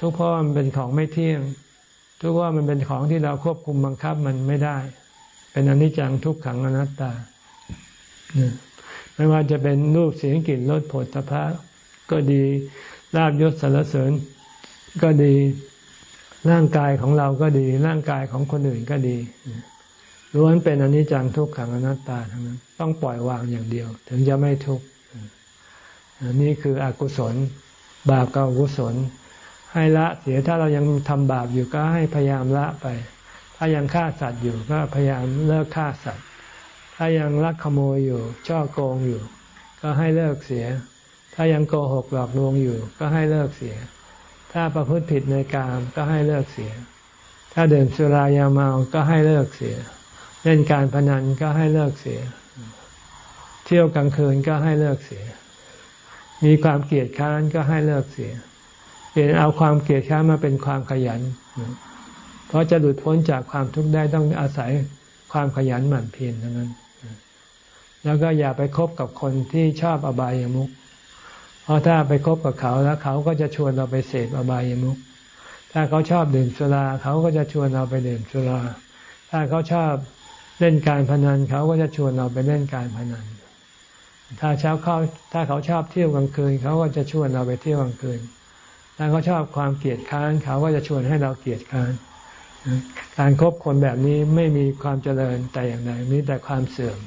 ทุกข์เพราะมันเป็นของไม่เที่ยง ทุกข์ว่ามันเป็นของที่เราควบคุมบังคับมันไม่ได้ เป็นอนิจจังทุกขังอนัตตา ไม่ว่าจะเป็นรูปเสียงกลิ่นรสผลตภะก็ดีลาบยศสารเสริญ ก็ดีร่างกายของเราก็ดี ร่างกายของคนอื่นก็ดี ล้วนเป็นอนิจจังทุกขังอนัตตาทั้งนั้น ต้องปล่อยวางอย่างเดียว ถึงจะไม่ทุกข์นี่คืออกุศล บาปกับอกุศล ให้ละเสียถ้าเรายังทำบาปอยู่ก็ให้พยายามละไป ถ้ายังฆ่าสัตว์อยู่ก็พยายามเลิกฆ่าสัตว์ ถ้ายังลักขโมยอยู่ ช่อโกงอยู่ ก็ให้เลิกเสีย ถ้ายังโกหกหลอกลวงอยู่ ก็ให้เลิกเสีย ถ้าประพฤติผิดในกามก็ให้เลิกเสีย ถ้าเดินสุรายาเมาก็ให้เลิกเสีย เล่นการพนันก็ให้เลิกเสีย เที่ยวกลางคืนก็ให้เลิกเสีย มีความเกลียดค้านก็ให้เลิกเสียเปลี่ยนเอาความเกลียดค้านมาเป็นความขยัน เพราะจะหลุดพ้นจากความทุกข์ได้ต้องอาศัยความขยันหมั่นเพียรเท่านั้น แล้วก็อย่าไปคบกับคนที่ชอบอบายามุขเพราะถ้าไปคบกับเขาแล้วเขาก็จะชวนเราไปเสพอบายามุขถ้าเขาชอบดื่มสุราเขาก็จะชวนเราไปดื่มสุรา ถ้าเขาชอบ เล่นการพนันเขาก็จะชวนเราไปเล่นการพนัน ถ้าเช้าเขาถ้าเขาชอบเที่ยวกลางคืน เขาก็จะชวนเราไปเที่ยวกลางคืน ถ้าเขาชอบความเกลียดค้านเขาก็จะชวนให้เราเกลียดค้าน การครบคนแบบนี้ไม่มีความเจริญแต่อย่างใดมีแต่ความเสื่อม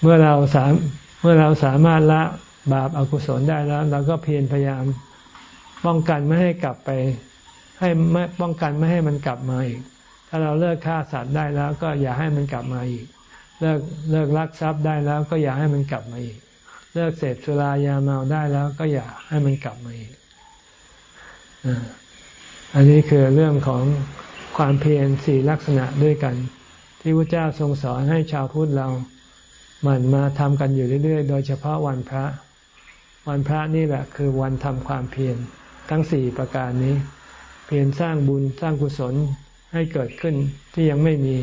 เมื่อเราสามเมื่อเราสามารถละบาปอากุศลได้แล้วเราก็เพียรพยายามป้องกันไม่ให้กลับไป ให้ไม่ป้องกันไม่ให้มันกลับมาอีก ถ้าเราเลิกฆ่าสัตว์ได้แล้ว ก็อย่าให้มันกลับมาอีก เลิกเลิกลักทรัพย์ได้แล้วก็อย่าให้มันกลับมาอีก เลิกเสพสุรายาเมาได้แล้ว ก็อย่าให้มันกลับมาอีกอันนี้คือเรื่องของความเพียรสี่ลักษณะด้วยกัน ที่พระเจ้าทรงสอนให้ชาวพุทธเราหมั่นมาทำกันอยู่เรื่อยๆ โดยเฉพาะวันพระ วันพระนี่แหละคือวันทำความเพียรทั้งสี่ประการนี้ เพียรสร้างบุญสร้างกุศล ให้เกิดขึ้นที่ยังไม่มี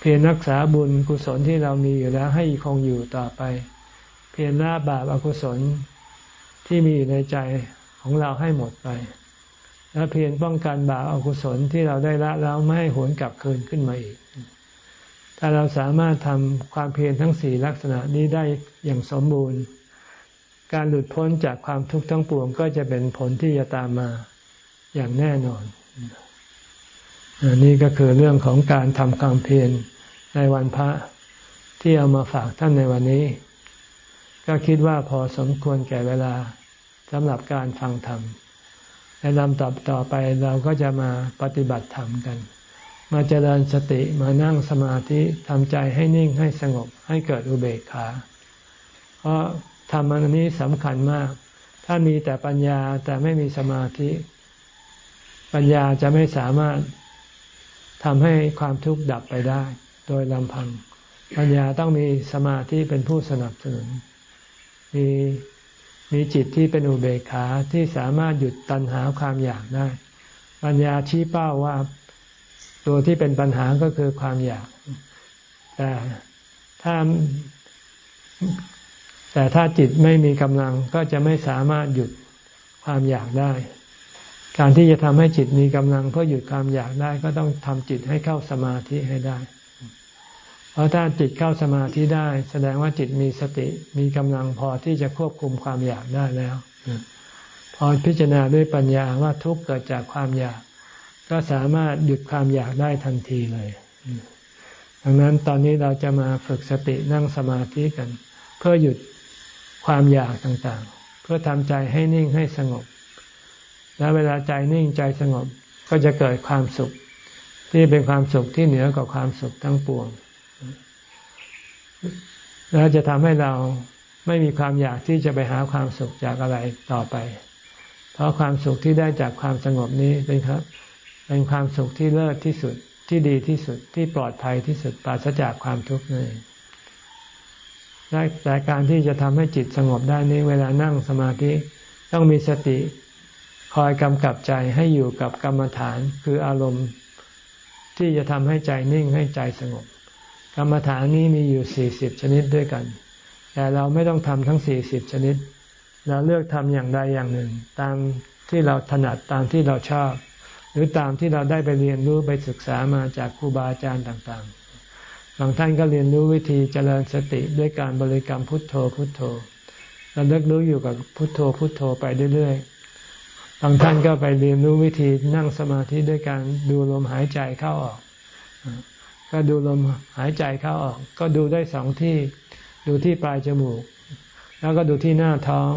เพียรรักษาบุญกุศลที่เรามีอยู่แล้วให้คงอยู่ต่อไป เพียรละบาปอกุศลที่มีอยู่ในใจของเราให้หมดไป และเพียรป้องกันบาปอกุศลที่เราได้ละแล้วไม่ให้หวนกลับคืนขึ้นมาอีก ถ้าเราสามารถทำความเพียรทั้งสี่ลักษณะนี้ได้อย่างสมบูรณ์ การหลุดพ้นจากความทุกข์ทั้งปวงก็จะเป็นผลที่จะตามมาอย่างแน่นอน นี่ก็คือเรื่องของการทำความเพียรในวันพระที่เอามาฝากท่านในวันนี้ ก็คิดว่าพอสมควรแก่เวลาสำหรับการฟังธรรมในลำต่อต่อไปเราก็จะมาปฏิบัติธรรมกัน มาเจริญสติมานั่งสมาธิทำใจให้นิ่งให้สงบให้เกิดอุเบกขา เพราะธรรมอันนี้สำคัญมาก ถ้ามีแต่ปัญญาแต่ไม่มีสมาธิ ปัญญาจะไม่สามารถ ทำให้ความทุกข์ดับไปได้ โดยลำพัง ปัญญาต้องมีสมาธิเป็นผู้สนับสนุน มีมีจิตที่เป็นอุเบกขาที่สามารถหยุดตัณหาความอยากได้ ปัญญาชี้เป้าว่าตัวที่เป็นปัญหาก็คือความอยาก แต่ถ้าแต่ถ้าจิตไม่มีกำลังก็จะไม่สามารถหยุดความอยากได้ การที่จะทำให้จิตมีกำลังเพื่อหยุดความอยากได้ ก็ต้องทำจิตให้เข้าสมาธิให้ได้ เพราะถ้าจิตเข้าสมาธิได้ แสดงว่าจิตมีสติมีกำลังพอที่จะควบคุมความอยากได้แล้ว พอพิจารณาด้วยปัญญาว่าทุกข์เกิดจากความอยาก ก็สามารถหยุดความอยากได้ทันทีเลย ดังนั้นตอนนี้เราจะมาฝึกสตินั่งสมาธิกัน เพื่อหยุดความอยากต่างๆ เพื่อทำใจให้นิ่งให้สงบ แล้วเวลาใจนิ่งใจสงบก็จะเกิดความสุข ที่เป็นความสุขที่เหนือกว่าความสุขทั้งปวง แล้วจะทำให้เราไม่มีความอยากที่จะไปหาความสุขจากอะไรต่อไป เพราะความสุขที่ได้จากความสงบนี้เป็นครับ เป็นความสุขที่เลิศที่สุดที่ดีที่สุดที่ปลอดภัยที่สุดปราศจากความทุกข์นี่แต่การที่จะทำให้จิตสงบได้นี้ เวลานั่งสมาธิต้องมีสติ คอยกำกับใจให้อยู่กับกรรมฐานคืออารมณ์ ที่จะทำให้ใจนิ่งให้ใจสงบ กรรมฐานนี้มีอยู่สี่สิบชนิดด้วยกัน แต่เราไม่ต้องทำทั้งสี่สิบชนิด เราเลือกทำอย่างใดอย่างหนึ่ง ตามที่เราถนัดตามที่เราชอบ หรือตามที่เราได้ไปเรียนรู้ไปศึกษามาจากครูบาอาจารย์ต่างๆ บางท่านก็เรียนรู้วิธีเจริญสติด้วยการบริกรรมพุทโธพุทโธเราเลิกรู้อยู่กับพุทโธพุทโธไปเรื่อยๆ บางท่านก็ไปเรียนรู้วิธีนั่งสมาธิด้วยการดูลมหายใจเข้าออก ก็ดูลมหายใจเข้าออก ก็ดูได้สองที่ ดูที่ปลายจมูก แล้วก็ดูที่หน้าท้อง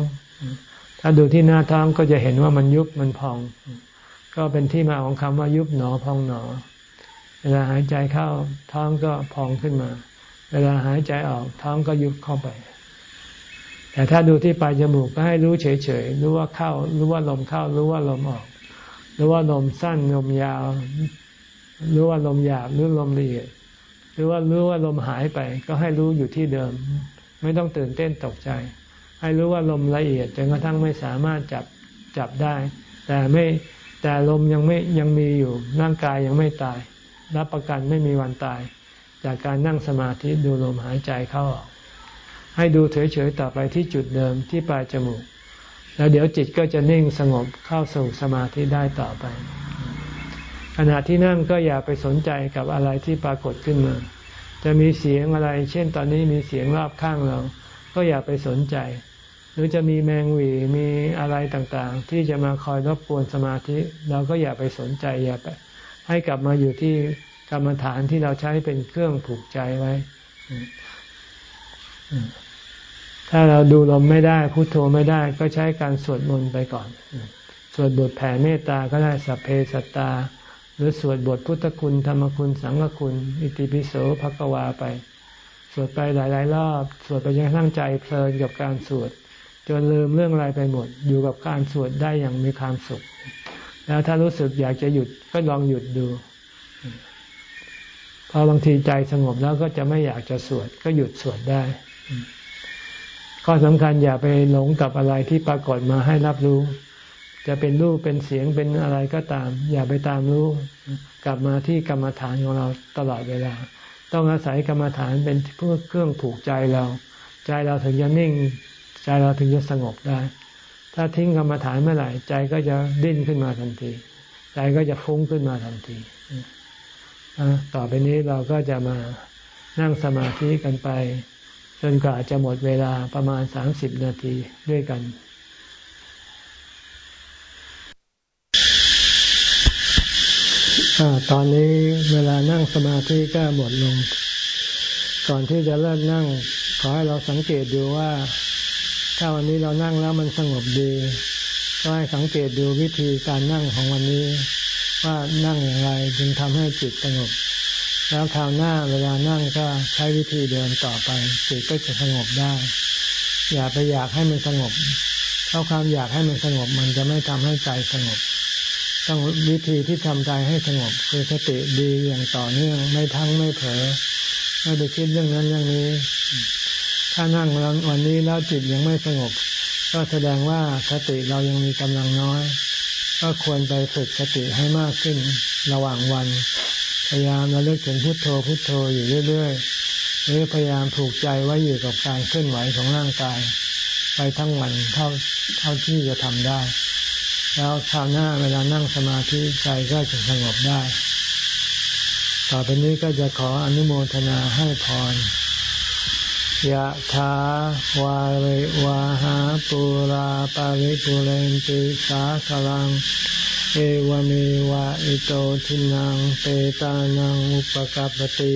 ถ้าดูที่หน้าท้องก็จะเห็นว่ามันยุบมันพอง ก็เป็นที่มาของคำว่ายุบหนอพองหนอ เวลาหายใจเข้าท้องก็พองขึ้นมา เวลาหายใจออกท้องก็ยุบเข้าไป แต่ถ้าดูที่ปลายจมูกก็ให้รู้เฉยๆ รู้ว่าเข้า รู้ว่าลมเข้า รู้ว่าลมออก รู้ว่าลมสั้นลมยาว รู้ว่าลมหยาบหรือลมละเอียดหรือว่ารู้ว่าลมหายไป ก็ให้รู้อยู่ที่เดิม ไม่ต้องตื่นเต้นตกใจ ให้รู้ว่าลมละเอียดจนกระทั่งไม่สามารถจับจับได้ แต่ไม่แต่ลมยังไม่ยังมีอยู่ร่างกายยังไม่ตาย รับประกันไม่มีวันตาย จากการนั่งสมาธิดูลมหายใจเข้าออก ให้ดูเฉยๆต่อไปที่จุดเดิมที่ปลายจมูก แล้วเดี๋ยวจิตก็จะนิ่งสงบเข้าสู่สมาธิได้ต่อไป ขณะที่นั่งก็อย่าไปสนใจกับอะไรที่ปรากฏขึ้นมา จะมีเสียงอะไร เช่นตอนนี้มีเสียงรอบข้างเรา ก็อย่าไปสนใจ หรือจะมีแมงวีมีอะไรต่างๆ ที่จะมาคอยรบกวนสมาธิ เราก็อย่าไปสนใจอย่าไป ให้กลับมาอยู่ที่กรรมฐานที่เราใช้เป็นเครื่องผูกใจไว้ ถ้าเราดูลมไม่ได้พุโทโธไม่ได้ ก็ใช้การสวดมนต์ไปก่อน สวดบทแผ่เมตตาก็ได้สัพเพสัตตา หรือสวดบทพุทธคุณธรรมคุณสังฆคุณ อิติปิโสภควาไป สวดไปหลาย ๆ รอบ สวดไปจนทั้งใจเพลินกับการสวด จนลืมเรื่องอะไรไปหมด อยู่กับการสวดได้อย่างมีความสุข แล้วถ้ารู้สึกอยากจะหยุดก็ลองหยุดดูพอบางทีใจสงบแล้วก็จะไม่อยากจะสวดก็หยุดสวดได้ ข้อสำคัญอย่าไปหลงกับอะไรที่ปรากฏมาให้รับรู้ จะเป็นรูปเป็นเสียงเป็นอะไรก็ตาม อย่าไปตามรู้ กลับมาที่กรรมฐานของเราตลอดเวลา ต้องอาศัยกรรมฐานเป็นเพื่อเครื่องผูกใจเรา ใจเราถึงจะนิ่ง ใจเราถึงจะสงบได้ ถ้าทิ้งกรรมฐานเมื่อไหร่ใจก็จะดิ้นขึ้นมาทันที ใจก็จะฟุ้งขึ้นมาทันทีต่อไปนี้เราก็จะมานั่งสมาธิกันไป จนกว่าจะหมดเวลาประมาณสามสิบนาทีด้วยกัน ตอนนี้เวลานั่งสมาธิก็หมดลง ก่อนที่จะเลิกนั่ง ขอให้เราสังเกตดูว่า ถ้าวันนี้เรานั่งแล้วมันสงบดีก็ให้สังเกตดูวิธีการนั่งของวันนี้ ว่านั่งอย่างไรจึงทำให้จิตสงบ แล้วคราวหน้าเวลานั่งก็ใช้วิธีเดินต่อไปจิตก็จะสงบได้ อย่าไปอยากให้มันสงบเพราะความอยากให้มันสงบมันจะไม่ทำให้ใจสงบ ต้องวิธีที่ทำใจให้สงบ คือสติดีอย่างต่อเนื่องไม่ทั้งไม่เผลอไม่ไปคิดเรื่องนั้นเรื่องนี้ ถ้านั่งวันนี้แล้วจิตยังไม่สงบ ก็แสดงว่าสติเรายังมีกำลังน้อย ก็ควรไปฝึกสติให้มากขึ้นระหว่างวัน พยายามระลึกถึงพุทโธพุทโธอยู่เรื่อยๆ หรือพยายามผูกใจไว้อยู่กับการเคลื่อนไหวของร่างกาย ไปทั้งวันเท่าเท่าที่จะทำได้ แล้วคราวหน้าเวลานั่งสมาธิใจก็จะสงบได้ ต่อไปนี้ก็จะขออนุโมทนาให้พรยะถาวาริวาหาปุราปาริปุเรนติสาคลัง เอวเมวะอิโตทินังเปตานังอุปกัรปติ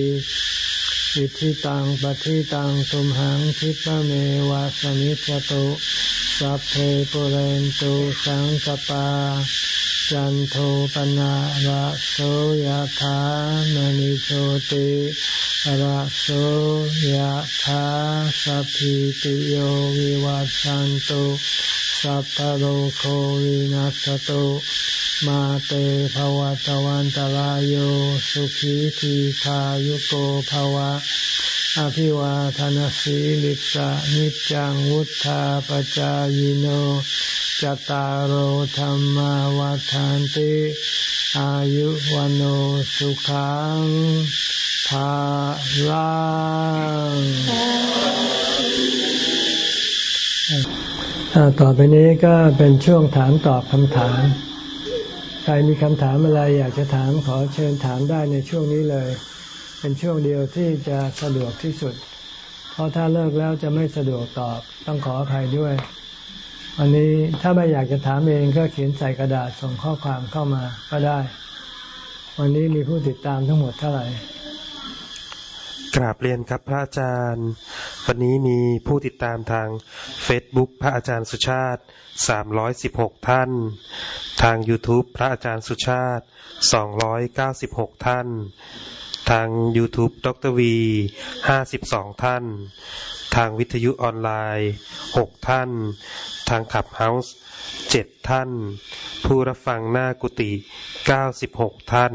อิทิตังปฏิตังตุมหังคิปะเมวะสมิจตุสัพเพปุเรนตุสังกปา จันโทปนะระโสยธามณิโชติระโสยธาสัพพิติโยวิวัจจันตุสัพพโลโควินัสตุมาเตภวะตวันตารโยสุขีทีขายุโกภวะ อภิวาทานสีลิสะนิจังวุธาปจายโน จตารโหธรรมวาทานติอายุวันโอสุขังภาลังต่อไปนี้ก็เป็นช่วงถามตอบคำถาม ใครมีคำถามอะไรอยากจะถามขอเชิญถามได้ในช่วงนี้เลย เป็นช่วงเดียวที่จะสะดวกที่สุด เพราะถ้าเลิกแล้วจะไม่สะดวกตอบต้องขออภัยด้วย วันนี้ถ้าไม่อยากจะถามเองก็เขียนใส่กระดาษส่งข้อความเข้ามาก็ได้ วันนี้มีผู้ติดตามทั้งหมดเท่าไหร่กราบเรียนครับพระอาจารย์ วันนี้มีผู้ติดตามทาง Facebook พระอาจารย์สุชาติ 316 ท่าน ทาง YouTube พระอาจารย์สุชาติ 296 ท่าน ทาง YouTube ดรวี 52 ท่าน ทางวิทยุออนไลน์ 6 ท่าน ทางขับเฮาส์7ท่าน ผู้รับฟังหน้ากุฏิ96 ท่าน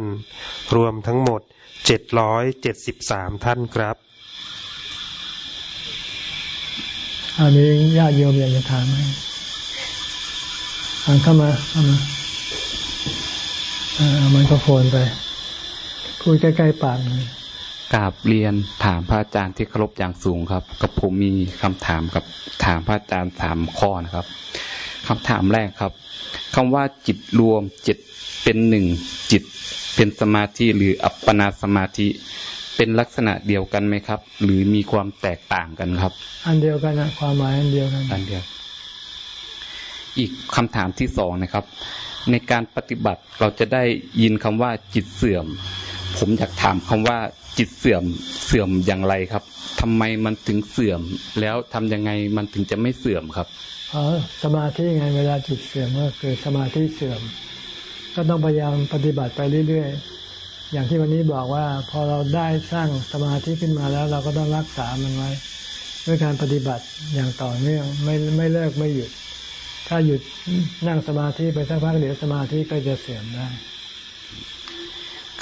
รวมทั้งหมดเจ็ดร้อยเจ็ดสิบสามท่านครับ อันนี้ญาติโยมอยากจะถามไหมอ่านเข้ามาเข้ามาเอามันก็โฟนไปพูดใกล้ๆปากเลย กราบเรียนถามพระอาจารย์ที่เคารพอย่างสูงครับ กับผมมีคำถามกับถามพระอาจารย์สามข้อนะครับคำถามแรกครับคำว่าจิตรวมจิตเป็นหนึ่งจิตเป็นสมาธิหรืออัปปนาสมาธิ เป็นลักษณะเดียวกันไหมครับ หรือมีความแตกต่างกันครับ อันเดียวกันนะความหมายอันเดียวกันอันเดียว อีกคำถามที่สองนะครับ ในการปฏิบัติเราจะได้ยินคำว่าจิตเสื่อม ผมอยากถามคำว่าจิตเสื่อมเสื่อมอย่างไรครับทำไมมันถึงเสื่อม แล้วทำยังไงมันถึงจะไม่เสื่อมครับอ๋อสมาธิไงเวลาจิตเสื่อมก็คือสมาธิเสื่อม ก็ต้องพยายามปฏิบัติไปเรื่อยๆ อย่างที่วันนี้บอกว่า พอเราได้สร้างสมาธิขึ้นมาแล้ว เราก็ต้องรักษามันไว้ ด้วยการปฏิบัติอย่างต่อเนื่องไม่ไม่เลิกไม่หยุด ถ้าหยุดนั่งสมาธิไปสักพักเดี๋ยวสมาธิก็จะเสื่อมได้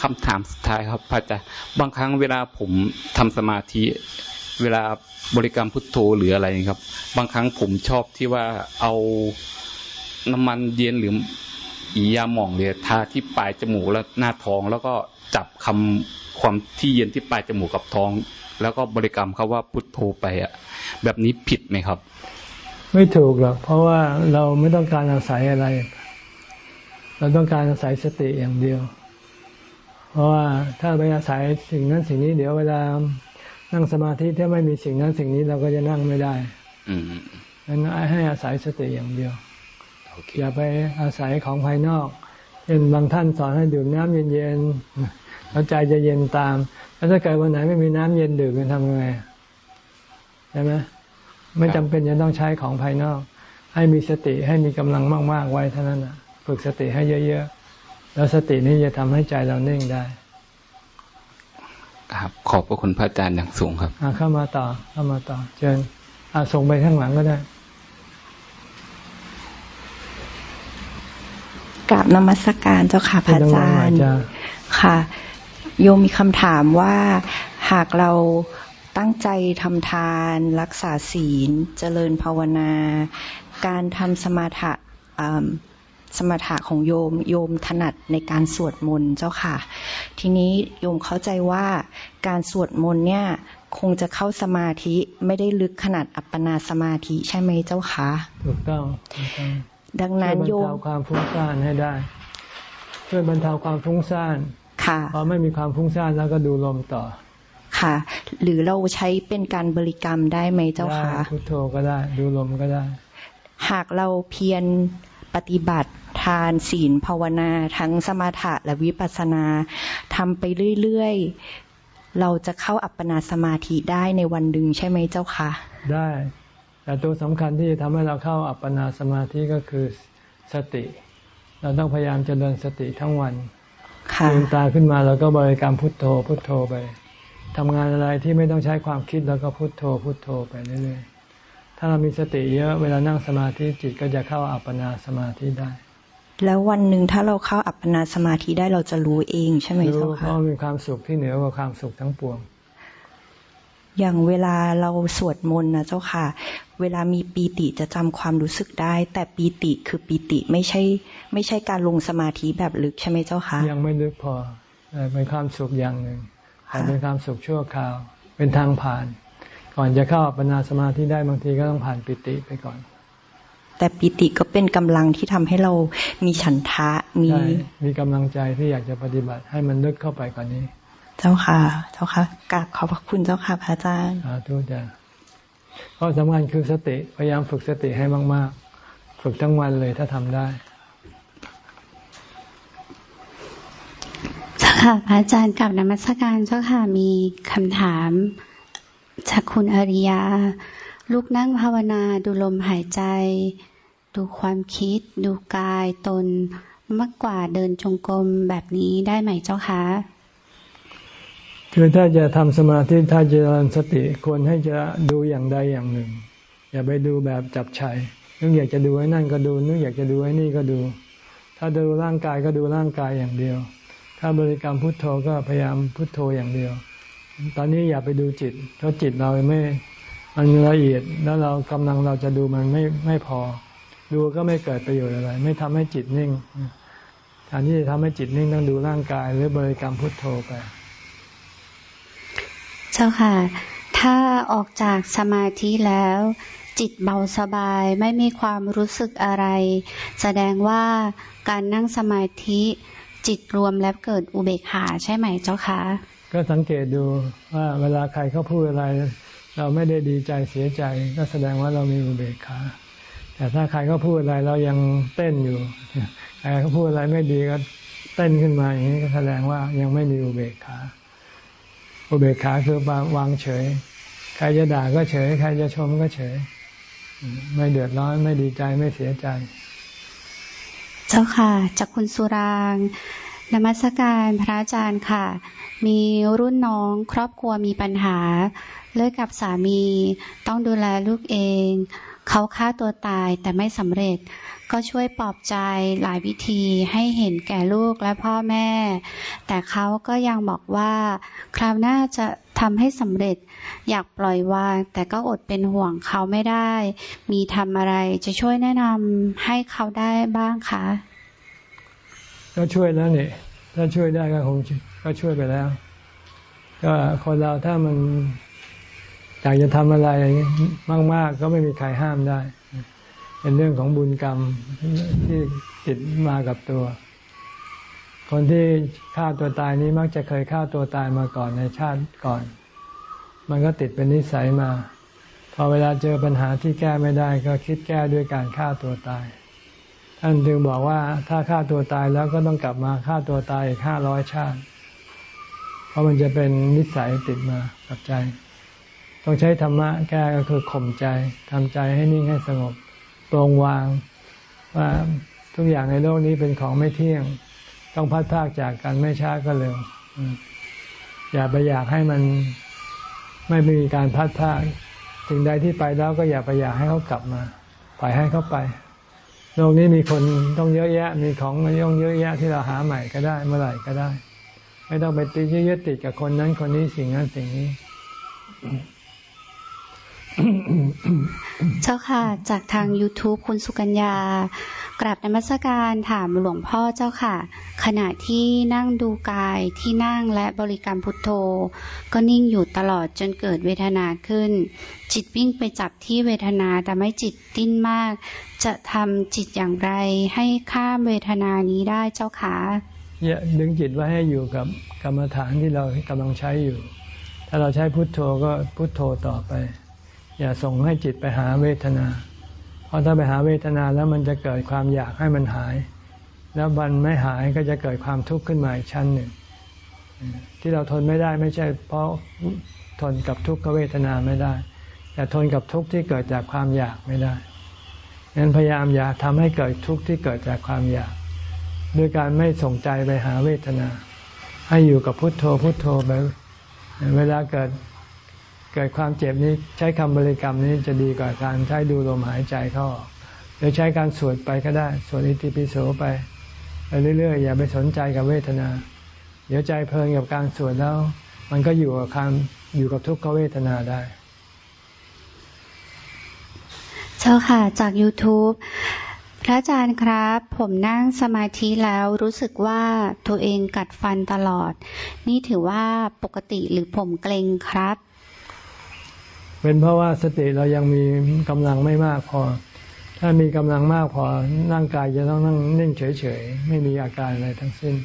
คำถามสุดท้ายครับพระอาจารย์บางครั้งเวลาผมทำสมาธิ เวลาบริกรรมพุทโธหรืออะไรครับ บางครั้งผมชอบที่ว่าเอาน้ำมันเย็นหรืออียาหม่องเนี่ยทาที่ปลายจมูกและหน้าท้อง แล้วก็จับคำความที่เย็นที่ปลายจมูกกับท้อง แล้วก็บริกรรมคาว่าพุทโธไปอะแบบนี้ผิดไหมครับ ไม่ถูกหรอกเพราะว่าเราไม่ต้องการอาศัยอะไร เราต้องการอาศัยสติอย่างเดียว ราะว่าถ้าไปอาศัยสิ่งนั้นสิ่งนี้เดี๋ยวเวลานั่งสมาธิถ้าไม่มีสิ่งนั้นสิ่งนี้เราก็จะนั่งไม่ได้ อืมนั้นให้อาศัยสติอย่างเดียวโอเคอย่าไปอาศัยของภายนอกเช่นบางท่านสอนให้ดื่มน้ำเย็นๆแล้วใจจะเย็นตาม แล้วถ้าเกิดวันไหนไม่มีน้ำเย็นดื่มจะทำยังไงใช่ไหมไม่จำเป็นจะต้องใช้ของภายนอก ให้มีสติให้มีกำลังมากๆไว้เท่านั้นนะฝึกสติให้เยอะๆ แล้วสตินี้จะทำให้ใจเราเน่งได้ ครับ ขอบพระคุณพระอาจารย์อย่างสูงครับอะเข้ามาต่อเข้ามาต่อ เชิญอะส่งไปข้างหลังก็ได้กราบนมัสการเจ้าค่ะพระอาจารย์จะค่ะ โยมมีคำถามว่าหากเราตั้งใจทำทานรักษาศีลเจริญภาวนา การทำสมาถะอ่า สมถะของโยมโยมถนัดในการสวดมนต์เจ้าค่ะ ทีนี้โยมเข้าใจว่าการสวดมนต์เนี่ยคงจะเข้าสมาธิไม่ได้ลึกขนาดอัปปนาสมาธิใช่ไหมเจ้าคะถูกต้องถูกต้องดังช่วนั้ยนบรรโยมเทาความฟุ้งซ่านให้ได้ ช่วยบรรเทาความฟุ้งซ่านค่ะพอไม่มีความฟุ้งซ่านแล้วก็ดูลมต่อ ค่ะ หรือเราใช้เป็นการบริกรรมได้ไหมเจ้าได้คะพุทโธก็ได้ ดูลมก็ได้ หากเราเพียร ปฏิบัติทานศีลภาวนาทั้งสมถะและวิปัสสนาทำไปเรื่อยๆ เราจะเข้าอัปปนาสมาธิได้ในวันหนึ่งใช่ไหมเจ้าคะได้ แต่ตัวสำคัญที่จะทำให้เราเข้าอัปปนาสมาธิก็คือสติ เราต้องพยายามเจริญสติทั้งวันค่ะลืมตาขึ้นมาแล้วก็บริกรรมพุทโธพุทโธไปทำงานอะไรที่ไม่ต้องใช้ความคิดแล้วก็พุทโธพุทโธไปเรื่อยๆ ถ้าเรามีสติเยอะเวลานั่งสมาธิจิตก็จะเข้าอัปปนาสมาธิได้ แล้ววันหนึ่งถ้าเราเข้าอัปปนาสมาธิได้เราจะรู้เองใช่ไหมรู้เจ้าเพคะราะมีความสุขที่เหนือกว่าความสุขทั้งปวง อย่างเวลาเราสวดมนต์นะเจ้าค่ะ เวลามีปีติจะจำความรู้สึกได้ แต่ปีติคือปีติไม่ใช่ ไม่ใช่การลงสมาธิแบบลึกใช่ไหมเจ้าคะยังไม่ลึกพอแต่เป็นความสุขอย่างหนึ่งแต่ค่ะเป็นความสุขชั่วคราว เป็นทางผ่าน ก่อนจะเข้าอัปปนาสมาธิได้บางทีก็ต้องผ่านปิติไปก่อน แต่ปิติก็เป็นกำลังที่ทำให้เรามีฉันทะมีใช่มีกำลังใจที่อยากจะปฏิบัติให้มันลึกเข้าไปกว่านนี้ เจ้าค่ะ เจ้าค่ะกราบขอบพระคุณเจ้าค่ะพระอาจารย์สาธุจ้ะข้อสำคัญคือสติพยายามฝึกสติให้มาก ๆ ฝึกทั้งวันเลยถ้าทำได้เจ้าค่ะพระอาจารย์กับนมัสการเจ้าค่ะมีคำถาม จากคุณอริยา ลูกนั่งภาวนาดูลมหายใจ ดูความคิด ดูกายตน มากกว่าเดินจงกรมแบบนี้ได้ไหมเจ้าคะคือถ้าจะทำสมาธิถ้าจะเจริญสติควรให้จะดูอย่างใดอย่างหนึ่ง อย่าไปดูแบบจับชัยนึกอยากจะดูไอ้นั่นก็ดูนึกอยากจะดูไอ้นี่ก็ดู ถ้าดูร่างกายก็ดูร่างกายอย่างเดียว ถ้าบริกรรมพุทโธก็พยายามพุทโธอย่างเดียว ตอนนี้อย่าไปดูจิต เพราะจิตเราไม่ มันละเอียดแล้วเรากำลังเราจะดูมันไม่ไม่พอ ดูก็ไม่เกิดประโยชน์อะไร ไม่ทำให้จิตนิ่งการที่จะทำให้จิตนิ่งต้องดูร่างกาย หรือบริกรรมพุทโธไป เจ้าค่ะ ถ้าออกจากสมาธิแล้ว จิตเบาสบายไม่มีความรู้สึกอะไร แสดงว่าการนั่งสมาธิจิตรวมแล้วเกิดอุเบกขาใช่ไหมเจ้าคะ ก็สังเกตดูว่าเวลาใครเขาพูดอะไร เราไม่ได้ดีใจเสียใจ ก็แสดงว่าเรามีอุเบกขาแต่ถ้าใครเขาพูดอะไรเรายังเต้นอยู่ใครเขาพูดอะไรไม่ดีก็เต้นขึ้นมาอย่างนี้ก็แสดงว่ายังไม่มีอุเบกขาอุเบกขาคือวางเฉย ใครจะด่าก็เฉย ใครจะชมก็เฉย ไม่เดือดร้อนไม่ดีใจไม่เสียใจ เจ้าค่ะ จากคุณสุราง นมัสการพระอาจารย์ค่ะ มีรุ่นน้องครอบครัวมีปัญหา เลิกกับสามี ต้องดูแลลูกเอง เขาฆ่าตัวตายแต่ไม่สำเร็จ ก็ช่วยปลอบใจหลายวิธีให้เห็นแก่ลูกและพ่อแม่ แต่เขาก็ยังบอกว่า คราวหน้าจะทำให้สำเร็จ อยากปล่อยวาง แต่ก็อดเป็นห่วงเขาไม่ได้ มีทำอะไรจะช่วยแนะนำให้เขาได้บ้างคะ ก็ช่วยแล้วเนี่ยถ้าช่วยได้ก็คงก็ช่วยไปแล้ว ก็คนเราถ้ามันอยากจะทำอะไรมาก ๆ ก็ไม่มีใครห้ามได้ เป็นเรื่องของบุญกรรมที่ติดมากับตัว คนที่ฆ่าตัวตายนี้มักจะเคยฆ่าตัวตายมาก่อนในชาติก่อน มันก็ติดเป็นนิสัยมา พอเวลาเจอปัญหาที่แก้ไม่ได้ ก็คิดแก้ด้วยการฆ่าตัวตาย ท่านจึงบอกว่าถ้าฆ่าตัวตายแล้วก็ต้องกลับมาฆ่าตัวตายอีกห้าร้อยชาติ เพราะมันจะเป็นนิสัยติดมากับใจ ต้องใช้ธรรมะแก้ก็คือข่มใจทำใจให้นิ่งให้สงบปรงวางว่าทุกอย่างในโลกนี้เป็นของไม่เที่ยง ต้องพัดพากจากกันไม่ช้าก็เร็วอย่าไปอยากให้มันไม่มีการพัดพากสิ่งใดที่ไปแล้วก็อย่าไปอยากให้เขากลับมาปล่อยให้เขาไป โลกนี้มีคนต้องเยอะแยะ มีของย่องเยอะแยะที่เราหาใหม่ก็ได้ เมื่อไหร่ก็ได้ ไม่ต้องไปติดยึดติดกับคนนั้นคนนี้สิ่งนั้นสิ่งนี้ เจ้าค่ะ จากทาง YouTube คุณสุกัญญากราบนมัสการถามหลวงพ่อเจ้าค่ะ ขณะที่นั่งดูกายที่นั่งและบริกรรมพุทโธ ก็นิ่งอยู่ตลอดจนเกิดเวทนาขึ้น จิตวิ่งไปจับที่เวทนาแต่ไม่จิตติ้นมาก จะทำจิตอย่างไรให้ข้ามเวทนานี้ได้เจ้าค่ะดึงจิตไว้ให้อยู่กับกรรมฐานที่เรากำลังใช้อยู่ ถ้าเราใช้พุทโธก็พุทโธต่อไป อย่าส่งให้จิตไปหาเวทนา เพราะถ้าไปหาเวทนาแล้วมันจะเกิดความอยากให้มันหาย แล้วมันไม่หายก็จะเกิดความทุกข์ขึ้นมาอีกชั้นหนึ่ง ที่เราทนไม่ได้ไม่ใช่ เพราะทนกับทุกขเวทนาไม่ได้ แต่ทนกับทุกข์ที่เกิดจากความอยากไม่ได้งั้นพยายามอย่าทำให้เกิดทุกข์ที่เกิดจากความอยาก ด้วยการไม่ส่งใจไปหาเวทนา ให้อยู่กับพุทโธพุทโธไปเวลาเกิด เกิดความเจ็บนี้ใช้คำบริกรรมนี้จะดีกว่าการใช้ดูลมหายใจเข้าหรือใช้การสวดไปก็ได้สวดอิติปิโสไปไปเรื่อยๆ อย่าไปสนใจกับเวทนา เดี๋ยวใจเพลินกับการสวดแล้ว มันก็อยู่กับความอยู่กับทุกขเวทนาได้เจ้าค่ะจาก YouTube พระอาจารย์ครับ ผมนั่งสมาธิแล้วรู้สึกว่าตัวเองกัดฟันตลอด นี่ถือว่าปกติหรือผมเกรงครับ เป็นเพราะว่าสติเรายังมีกำลังไม่มากพอ ถ้ามีกำลังมากพอร่างกายจะต้องนั่งนิ่งเฉยๆ ไม่มีอาการอะไรทั้งสิ้น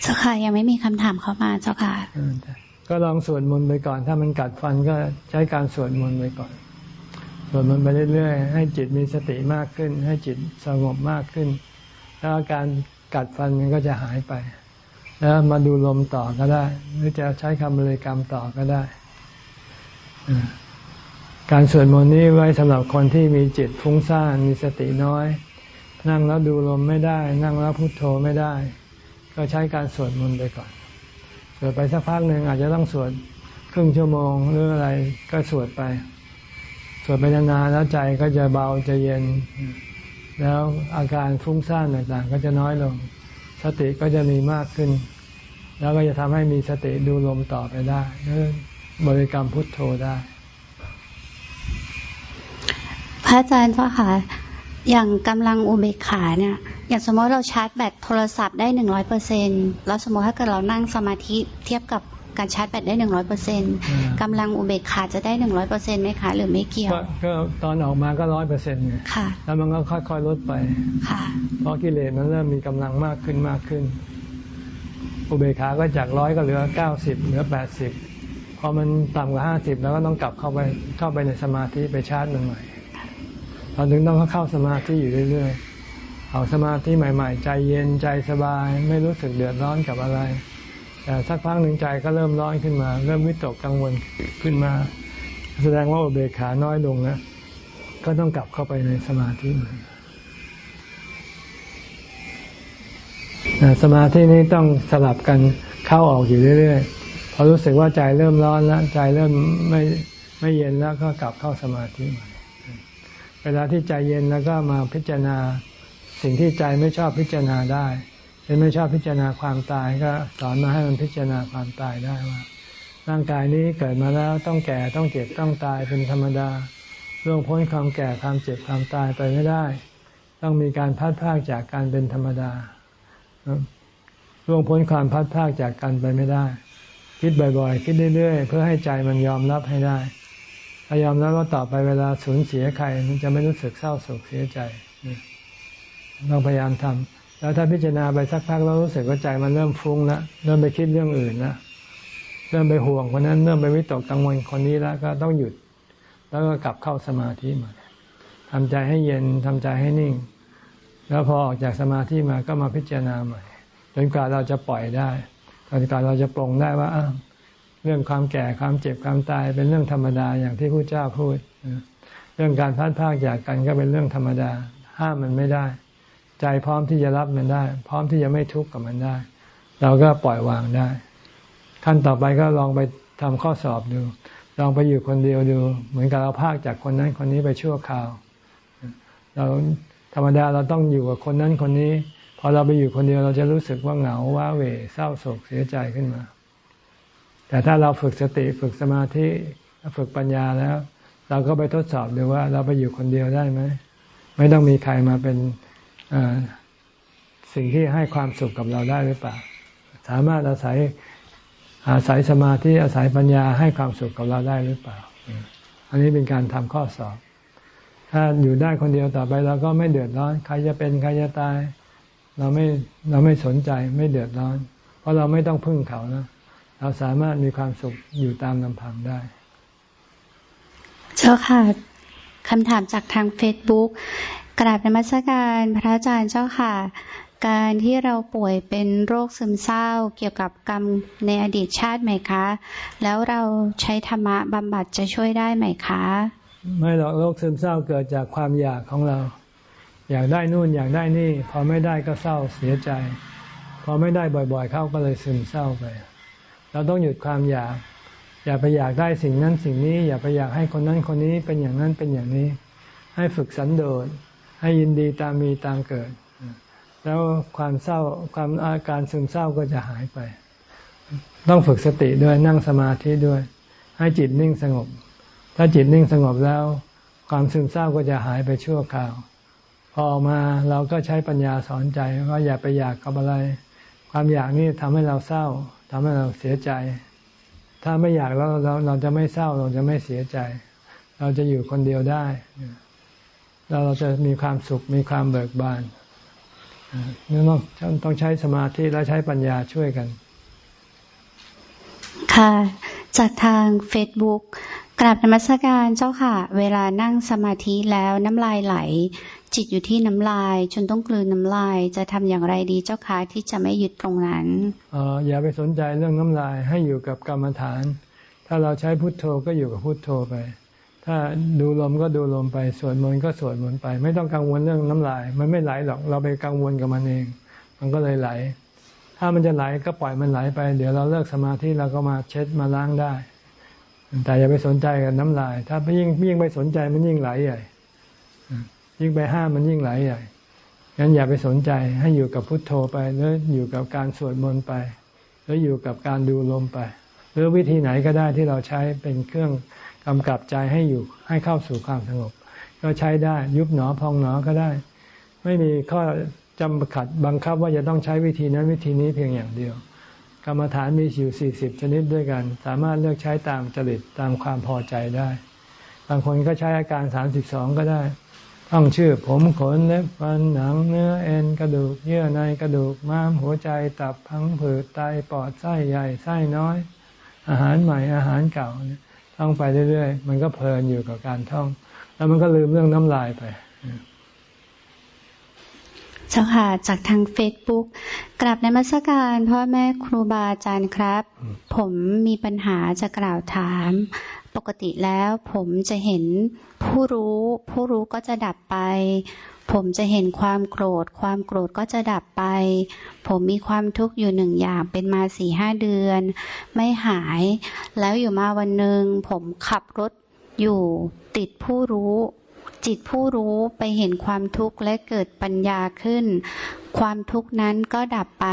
เจ้าค่ะยังไม่มีคำถามเข้ามาเจ้าค่ะก็ลองสวดมนต์ไปก่อน ถ้ามันกัดฟันก็ใช้การสวดมนต์ไปก่อนสวดมนต์ไปเรื่อยๆ ให้จิตมีสติมากขึ้น ให้จิตสงบมากขึ้น แล้วอาการกัดฟันมันก็จะหายไป แล้วมาดูลมต่อก็ได้ หรือจะใช้คำบริกรรมต่อก็ได้ การสวดมนต์นี้ไว้สำหรับคนที่มีจิตฟุ้งซ่านมีสติน้อย นั่งแล้วดูลมไม่ได้ นั่งแล้วพุโทโธไม่ได้ ก็ใช้การสวดมนต์ไปก่อนสวดไปสักพักหนึ่งอาจจะต้องสวดครึ่งชั่วโมงหรืออะไรก็สวดไปสวดไปนานๆแล้วใจก็จะเบาจะเย็น แล้วอาการฟุ้งซ่านต่างๆ ก็จะน้อยลง สติก็จะมีมากขึ้น แล้วก็จะทำให้มีสติดูลมต่อไปได้ บริกรรมพุทโธได้ พระอาจารย์เจ้าค่ะอย่างกำลังอุเบกขาเนี่ย อย่างสมมติเราชาร์จแบตโทรศัพท์ได้หนึ่งร้อยเปอร์เซ็นแล้วสมมติถ้าเกิดเรานั่งสมาธิเทียบกับการชาร์จแบตได้หนึ่งร้อยเปอร์เซ็นกำลังอุเบกขาจะได้หนึ่งร้อยเปอร์เซ็นไหมคะ หรือไม่เกี่ยว ก็ตอนออกมาก็ร้อยเปอร์เซ็นต์ค่ะแล้วมันก็ค่อยๆลดไป ค่ะเพราะกิเลสมันเริ่มมีกำลังมากขึ้นมากขึ้น อุเบกขาก็จากร้อยก็เหลือเก้าสิบเหลือแปดสิบ พอมันต่ำกว่าห้าสิบแล้วก็ต้องกลับเข้าไปเข้าไปในสมาธิไปชาร์จมันใหม่ เราถึงต้องเข้าสมาธิอยู่เรื่อยๆ เอาสมาธิใหม่ ๆ ใจเย็นใจสบาย ไม่รู้สึกเดือดร้อนกับอะไร แต่สักพักหนึ่งใจก็เริ่มร้อนขึ้นมา เริ่มวิตกกังวลขึ้นมา แสดงว่าอุเบกขาน้อยลงนะก็ต้องกลับเข้าไปในสมาธิใหม่สมาธินี้ต้องสลับกันเข้าออกอยู่เรื่อยๆ พอรู้สึกว่าใจเริ่มร้อนแล้วใจเริ่มไม่ไม่เย็นแล้วก็กลับเข้าสมาธิใหม่เวลาที่ใจเย็นแล้วก็มาพิจารณาสิ่งที่ใจไม่ชอบพิจารณาได้เป็นไม่ชอบพิจารณาความตายก็สอนมาให้มันพิจารณาความตายได้ว่า ร่างกายนี้เกิดมาแล้วต้องแก่ต้องเจ็บต้องตายเป็นธรรมดาล่วงพ้นความแก่ความเจ็บความตายไปไม่ได้ ต้องมีการพัดพากจากการเป็นธรรมดาล่วงพ้นความพัดพากจากกันไปไม่ได้ คิดบ่อยๆ คิดเรื่อยๆ เพื่อให้ใจมันยอมรับให้ได้ ถ้ายอมรับว่าต่อไปเวลาสูญเสียใคร มันจะไม่รู้สึกเศร้าโศกเสียใจต้องพยายามทำแล้วถ้าพิจารณาไปสักพักแล้วรู้สึกว่าใจมันเริ่มฟุ้งละเริ่มไปคิดเรื่องอื่นละเริ่มไปห่วงคนนั้นเริ่มไปวิตกกังวลคนนี้แล้วก็ต้องหยุด แล้วก็กลับเข้าสมาธิม่ทำใจให้เย็นทำใจให้นิ่ง แล้วพอออกจากสมาธิมาก็มาพิจารณาใหม่จนกว่าเราจะปล่อยได้ จนกว่เราจะปลงได้ว่าเรื่องความแก่ความเจ็บความตายเป็นเรื่องธรรมดาอย่างที่พระเจ้าพูด เรื่องการพัดพากจากกันก็เป็นเรื่องธรรมดา ห้ามมันไม่ได้ ใจพร้อมที่จะรับมันได้ พร้อมที่จะไม่ทุกข์กับมันได้ เราก็ปล่อยวางได้ ขั้นต่อไปก็ลองไปทำข้อสอบดู ลองไปอยู่คนเดียวดู เหมือนกับเราพากจากคนนั้นคนนี้ไปชั่วคราว เราธรรมดาเราต้องอยู่กับคนนั้นคนนี้ พอเราไปอยู่คนเดียวเราจะรู้สึกว่าเหงาว้าเหวเศร้าโศกเสียใจขึ้นมา แต่ถ้าเราฝึกสติฝึกสมาธิฝึกปัญญาแล้ว เราก็ไปทดสอบดูว่าเราไปอยู่คนเดียวได้ไหมไม่ต้องมีใครมาเป็นสิ่งที่ให้ความสุขกับเราได้หรือเปล่า สามารถอาศัยอาศัยสมาธิอาศัยปัญญาให้ความสุขกับเราได้หรือเปล่า อันนี้เป็นการทำข้อสอบ ถ้าอยู่ได้คนเดียวต่อไปเราก็ไม่เดือดร้อน ใครจะเป็นใครจะตาย เราไม่เราไม่สนใจไม่เดือดร้อน เพราะเราไม่ต้องพึ่งเขานะเราสามารถมีความสุขอยู่ตามลำพังได้ เจ้าค่ะคำถามจากทางเฟซบุ๊กกราบนมัสการพระอาจารย์เจ้าค่ะ การที่เราป่วยเป็นโรคซึมเศร้าเกี่ยวกับกรรมในอดีตชาติไหมคะ แล้วเราใช้ธรรมะบำบัดจะช่วยได้ไหมคะ ไม่หรอกโรคซึมเศร้าเกิดจากความอยากของเรา อยากได้นู่นอยากได้นี่ พอไม่ได้ก็เศร้าเสียใจ พอไม่ได้บ่อย ๆ เข้าก็เลยซึมเศร้าไป เราต้องหยุดความอยาก อย่าไปอยากได้สิ่งนั้นสิ่งนี้ อย่าไปอยากให้คนนั้นคนนี้เป็นอย่างนั้นเป็นอย่างนี้ ให้ฝึกสันโดษให้ยินดีตามมีตามเกิด แล้วความเศร้าความอาการซึมเศร้าก็จะหายไป ต้องฝึกสติด้วยนั่งสมาธิด้วย ให้จิตนิ่งสงบ ถ้าจิตนิ่งสงบแล้ว ความซึมเศร้าก็จะหายไปชั่วคราว พอออกมาเราก็ใช้ปัญญาสอนใจว่าอย่าไปอยากกับอะไร ความอยากนี่ทำให้เราเศร้าทำให้เราเสียใจ ถ้าไม่อยากเราเราเราจะไม่เศร้าเราจะไม่เสียใจ เราจะอยู่คนเดียวได้เราเราจะมีความสุขมีความเบิกบานนี่ต้องต้องใช้สมาธิและใช้ปัญญาช่วยกัน ค่ะ จากทางเฟซบุ๊กกราบนมัสการเจ้าค่ะ เวลานั่งสมาธิแล้วน้ำลายไหล จิตอยู่ที่น้ำลาย จนต้องกลืนน้ำลาย จะทำอย่างไรดีเจ้าคะที่จะไม่ยึดตรงนั้นอออย่าไปสนใจเรื่องน้ำลายให้อยู่กับกรรมฐาน ถ้าเราใช้พุทโธก็อยู่กับพุทโธไป ถ้าดูลมก็ดูลมไปสวดมนต์ก็สวดมนต์ไป ไม่ต้องกังวลเรื่องน้ำลาย มันไม่ไหลหรอกเราไปกังวลกับมันเอง มันก็เลยไหล ถ้ามันจะไหลก็ปล่อยมันไหลไป เดี๋ยวเราเลิกสมาธิเราก็มาเช็ดมาล้างได้ แต่อย่าไปสนใจกับน้ำลาย ถ้ายิ่งยิ่งไปสนใจมันยิ่งไหลใหญ่ ยิ่งไปห้ามมันยิ่งไหลใหญ่งั้นอย่าไปสนใจให้อยู่กับพุทโธไปหรืออยู่กับการสวดมนต์ไปหรืออยู่กับการดูลมไป หรือวิธีไหนก็ได้ที่เราใช้เป็นเครื่องกำกับใจให้อยู่ให้เข้าสู่ความสงบ ก็ใช้ได้ยุบหนอพองหนอก็ได้ ไม่มีข้อจำขัดบังคับว่าจะต้องใช้วิธีนั้นวิธีนี้เพียงอย่างเดียว กรรมฐานมีอยู่สี่สิบชนิดด้วยกัน สามารถเลือกใช้ตามจริตตามความพอใจได้ บางคนก็ใช้อาการสามสิบสองก็ได้ ต้องชื่อผมขนเล็บฟันหนังเนื้อเอ็นกระดูกเยื่อในกระดูกม้ามหัวใจตับพังผืดไตปอดไส้ใหญ่ไส้น้อย อาหารใหม่อาหารเก่าท่องไปเรื่อยๆ มันก็เพลินอยู่กับการท่อง แล้วมันก็ลืมเรื่องน้ำลายไปเจ้าค่ะจากทางเฟซบุ๊กกราบในมัสการพ่อแม่ครูบาอาจารย์ครับ ผมมีปัญหาจะกล่าวถาม ปกติแล้วผมจะเห็นผู้รู้ ผู้รู้ก็จะดับไป ผมจะเห็นความโกรธ ความโกรธก็จะดับไป ผมมีความทุกข์อยู่หนึ่งอย่างเป็นมาสี่ห้าเดือน ไม่หาย แล้วอยู่มาวันหนึ่งผมขับรถอยู่ติดผู้รู้ จิตผู้รู้ไปเห็นความทุกข์และเกิดปัญญาขึ้น ความทุกข์นั้นก็ดับไป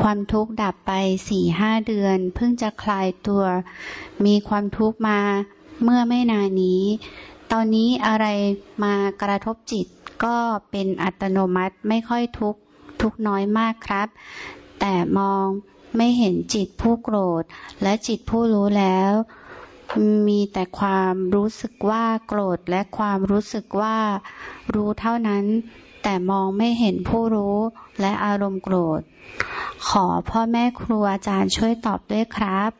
ความทุกข์ดับไปสี่ห้าเดือน เพิ่งจะคลายตัว มีความทุกข์มาเมื่อไม่นานนี้ ตอนนี้อะไรมากระทบจิตก็เป็นอัตโนมัติไม่ค่อยทุกข์ทุกน้อยมากครับ แต่มองไม่เห็นจิตผู้โกรธ และจิตผู้รู้แล้ว มีแต่ความรู้สึกว่าโกรธและความรู้สึกว่ารู้เท่านั้น แต่มองไม่เห็นผู้รู้และอารมณ์โกรธ ขอพ่อแม่ครูอาจารย์ช่วยตอบด้วยครับ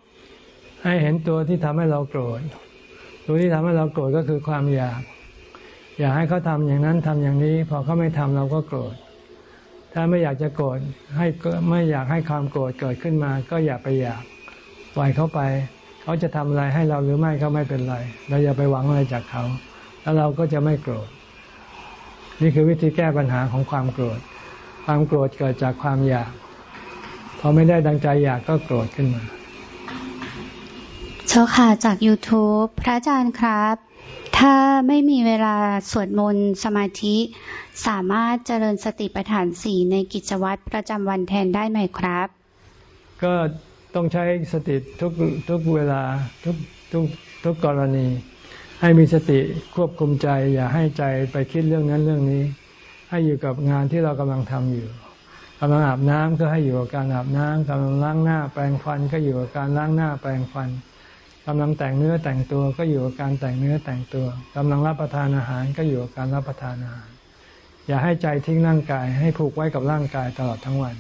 ให้เห็นตัวที่ทำให้เราโกรธ ตัวที่ทำให้เราโกรธก็คือความอยาก อยากให้เขาทาอย่างนั้นทำอย่างนี้ พอเขาไม่ทำเราก็โกรธ ถ้าไม่อยากจะโกรธให้ไม่อยากให้ความโกรธเกิดขึ้นมา ก็อย่าไปอยากปล่อยเขาไป เขาจะทำอะไรให้เราหรือไม่ก็ไม่เป็นไร เราอย่าไปหวังอะไรจากเขา แล้วเราก็จะไม่โกรธ นี่คือวิธีแก้ปัญหาของความโกรธ ความโกรธเกิดจากความอยาก พอไม่ได้ดังใจอยากก็โกรธขึ้นมาเช้าค่ะจาก YouTube พระอาจารย์ครับ ถ้าไม่มีเวลาสวดมนต์สมาธิ สามารถเจริญสติปัฏฐานสี่ในกิจวัตรประจำวันแทนได้ไหมครับ ก็ต้องใช้สติทุกทุกเวลาทุกทุกทุกกรณี ให้มีสติควบคุมใจ อย่าให้ใจไปคิดเรื่องนั้นเรื่องนี้ ให้อยู่กับงานที่เรากำลังทำอยู่กำลังอาบน้ำก็ให้อยู่กับการอาบน้ำกำลังล้างหน้าแปรงฟันก็อยู่กับการล้างหน้าแปรงฟันกำลังแต่งเนื้อแต่งตัวก็อยู่กับการแต่งเนื้อแต่งตัวกำลังรับประทานอาหารก็อยู่กับการรับประทานอาหาร อย่าให้ใจทิ้งร่างกาย ให้ผูกไว้กับร่างกายตลอดทั้งวัน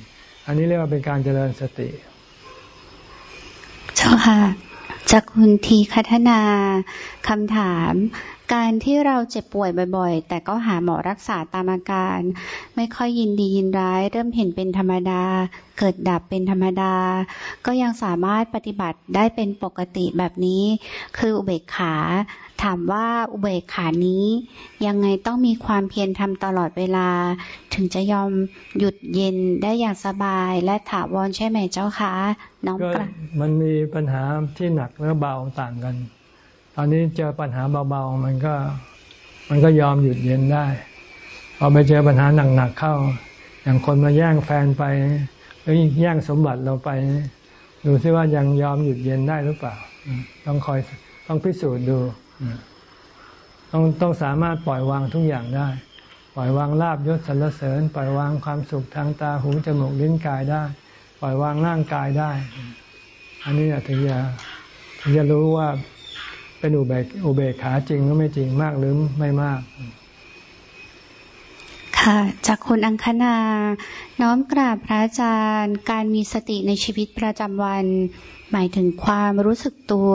อันนี้เรียกว่าเป็นการเจริญสติ เจ้าค่ะ จากคุณทีคัฒนาคำถาม การที่เราเจ็บป่วยบ่อยๆ แต่ก็หาหมอรักษาตามอาการ ไม่ค่อยยินดียินร้าย เริ่มเห็นเป็นธรรมดา เกิดดับเป็นธรรมดา ก็ยังสามารถปฏิบัติได้เป็นปกติแบบนี้ คืออุเบกขา ถามว่าอุเบกขานี้ ยังไงต้องมีความเพียรทำตลอดเวลา ถึงจะยอมหยุดเย็นได้อย่างสบายและถาวรใช่ไหมเจ้าคะน้องกระมันมีปัญหาที่หนักและเบาต่างกัน ตอนนี้เจอปัญหาเบาๆมันก็ มันก็ยอมหยุดเย็นได้พอไปเจอปัญหาหนักๆเข้า อย่างคนมาแย่งแฟนไปหรือแย่งสมบัติเราไป ดูซิว่ายังยอมหยุดเย็นได้หรือเปล่า ต้องคอยต้องพิสูจน์ดู ต้องต้องสามารถปล่อยวางทุกอย่างได้ ปล่อยวางลาบยศสรรเสริญ ปล่อยวางความสุขทางตาหูจมูกลิ้นกายได้ ปล่อยวางร่างกายได้ อันนี้ถึงจะถึงจะรู้ว่า เป็นอุเบกอุเบกขาจริงหรือไม่จริงมากหรือไม่มาก ค่ะ จากคุณอังคณา น้อมกราบพระอาจารย์ การมีสติในชีวิตประจำวัน หมายถึงความรู้สึกตัว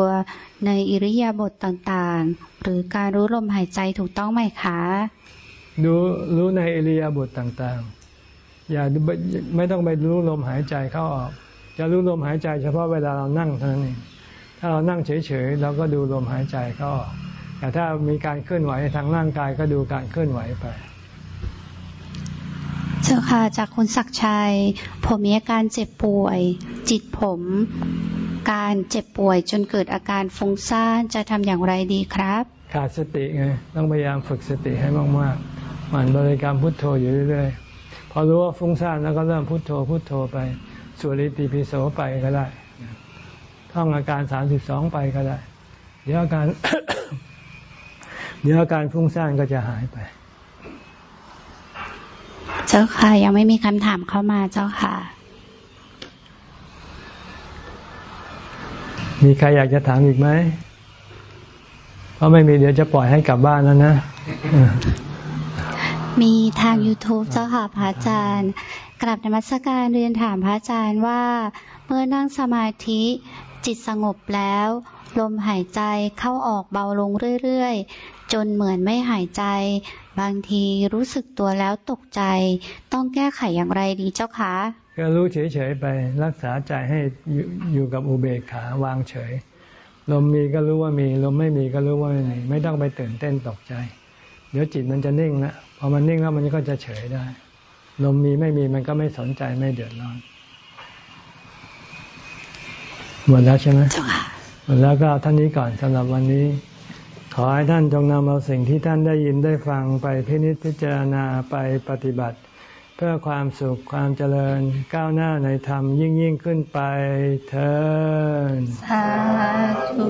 ในอิริยาบถต่างๆ หรือการรู้ลมหายใจถูกต้องไหมคะรู้รู้ในอิริยาบถต่างๆ อย่าไม่ต้องไปรู้ลมหายใจเข้าออก จะรู้ลมหายใจเฉพาะเวลาเรานั่งเท่านั้นเอง ถ้าเรานั่งเฉยๆเราก็ดูลมหายใจเข้าออกแต่ถ้ามีการเคลื่อนไหวทางร่างกายก็ดูการเคลื่อนไหวไปเจ้าค่ะจากคุณศักชัย ผมมีอาการเจ็บป่วย จิตผม การเจ็บป่วยจนเกิดอาการฟุ้งซ่านจะทำอย่างไรดีครับ ขาดสติไงต้องพยายามฝึกสติให้มากๆหมั่นบริกรรมพุทโธอยู่เรื่อยๆพอรู้ว่าฟุ้งซ่านแล้วก็เริ่มพุทโธพุทโธไปสวดอิติปิโสไปก็ได้ ท่องอาการสามสิบสองไปก็ได้ เดี๋ยวอาการ เดี๋ยวอาการฟุ้งซ่านก็จะหายไป เจ้าค่ะ ยังไม่มีคำถามเข้ามาเจ้าค่ะ มีใครอยากจะถามอีกไหมเพราะไม่มีเดี๋ยวจะปล่อยให้กลับบ้านแล้วนะ มีทาง YouTube เจ้าค่ะพระอาจารย์กลับนมัสการเรียนถามพระอาจารย์ว่า เมื่อนั่งสมาธิ จิตสงบแล้ว ลมหายใจเข้าออกเบาลงเรื่อยๆ จนเหมือนไม่หายใจ บางทีรู้สึกตัวแล้วตกใจ ต้องแก้ไขอย่างไรดีเจ้าคะก็รู้เฉยๆไปรักษาใจให้อยู่กับอุเบกขาวางเฉย ลมมีก็รู้ว่ามี ลมไม่มีก็รู้ว่าไม่มีไม่ต้องไปตื่นเต้นตกใจ เดี๋ยวจิตมันจะนิ่งนะพอมันนิ่งแล้วมันก็จะเฉยได้ ลมมีไม่มีมันก็ไม่สนใจไม่เดือดร้อน หมดแล้วใช่ไหมหมดแล้วก็ท่านนี้ก่อนสำหรับวันนี้ขขอให้ท่านจงนำเอาสิ่งที่ท่านได้ยินได้ฟังไปพินิจพิจารณาไปปฏิบัติ เพื่อความสุขความเจริญก้าวหน้าในธรรมยิ่งยิ่งขึ้นไปเถิดสาธุ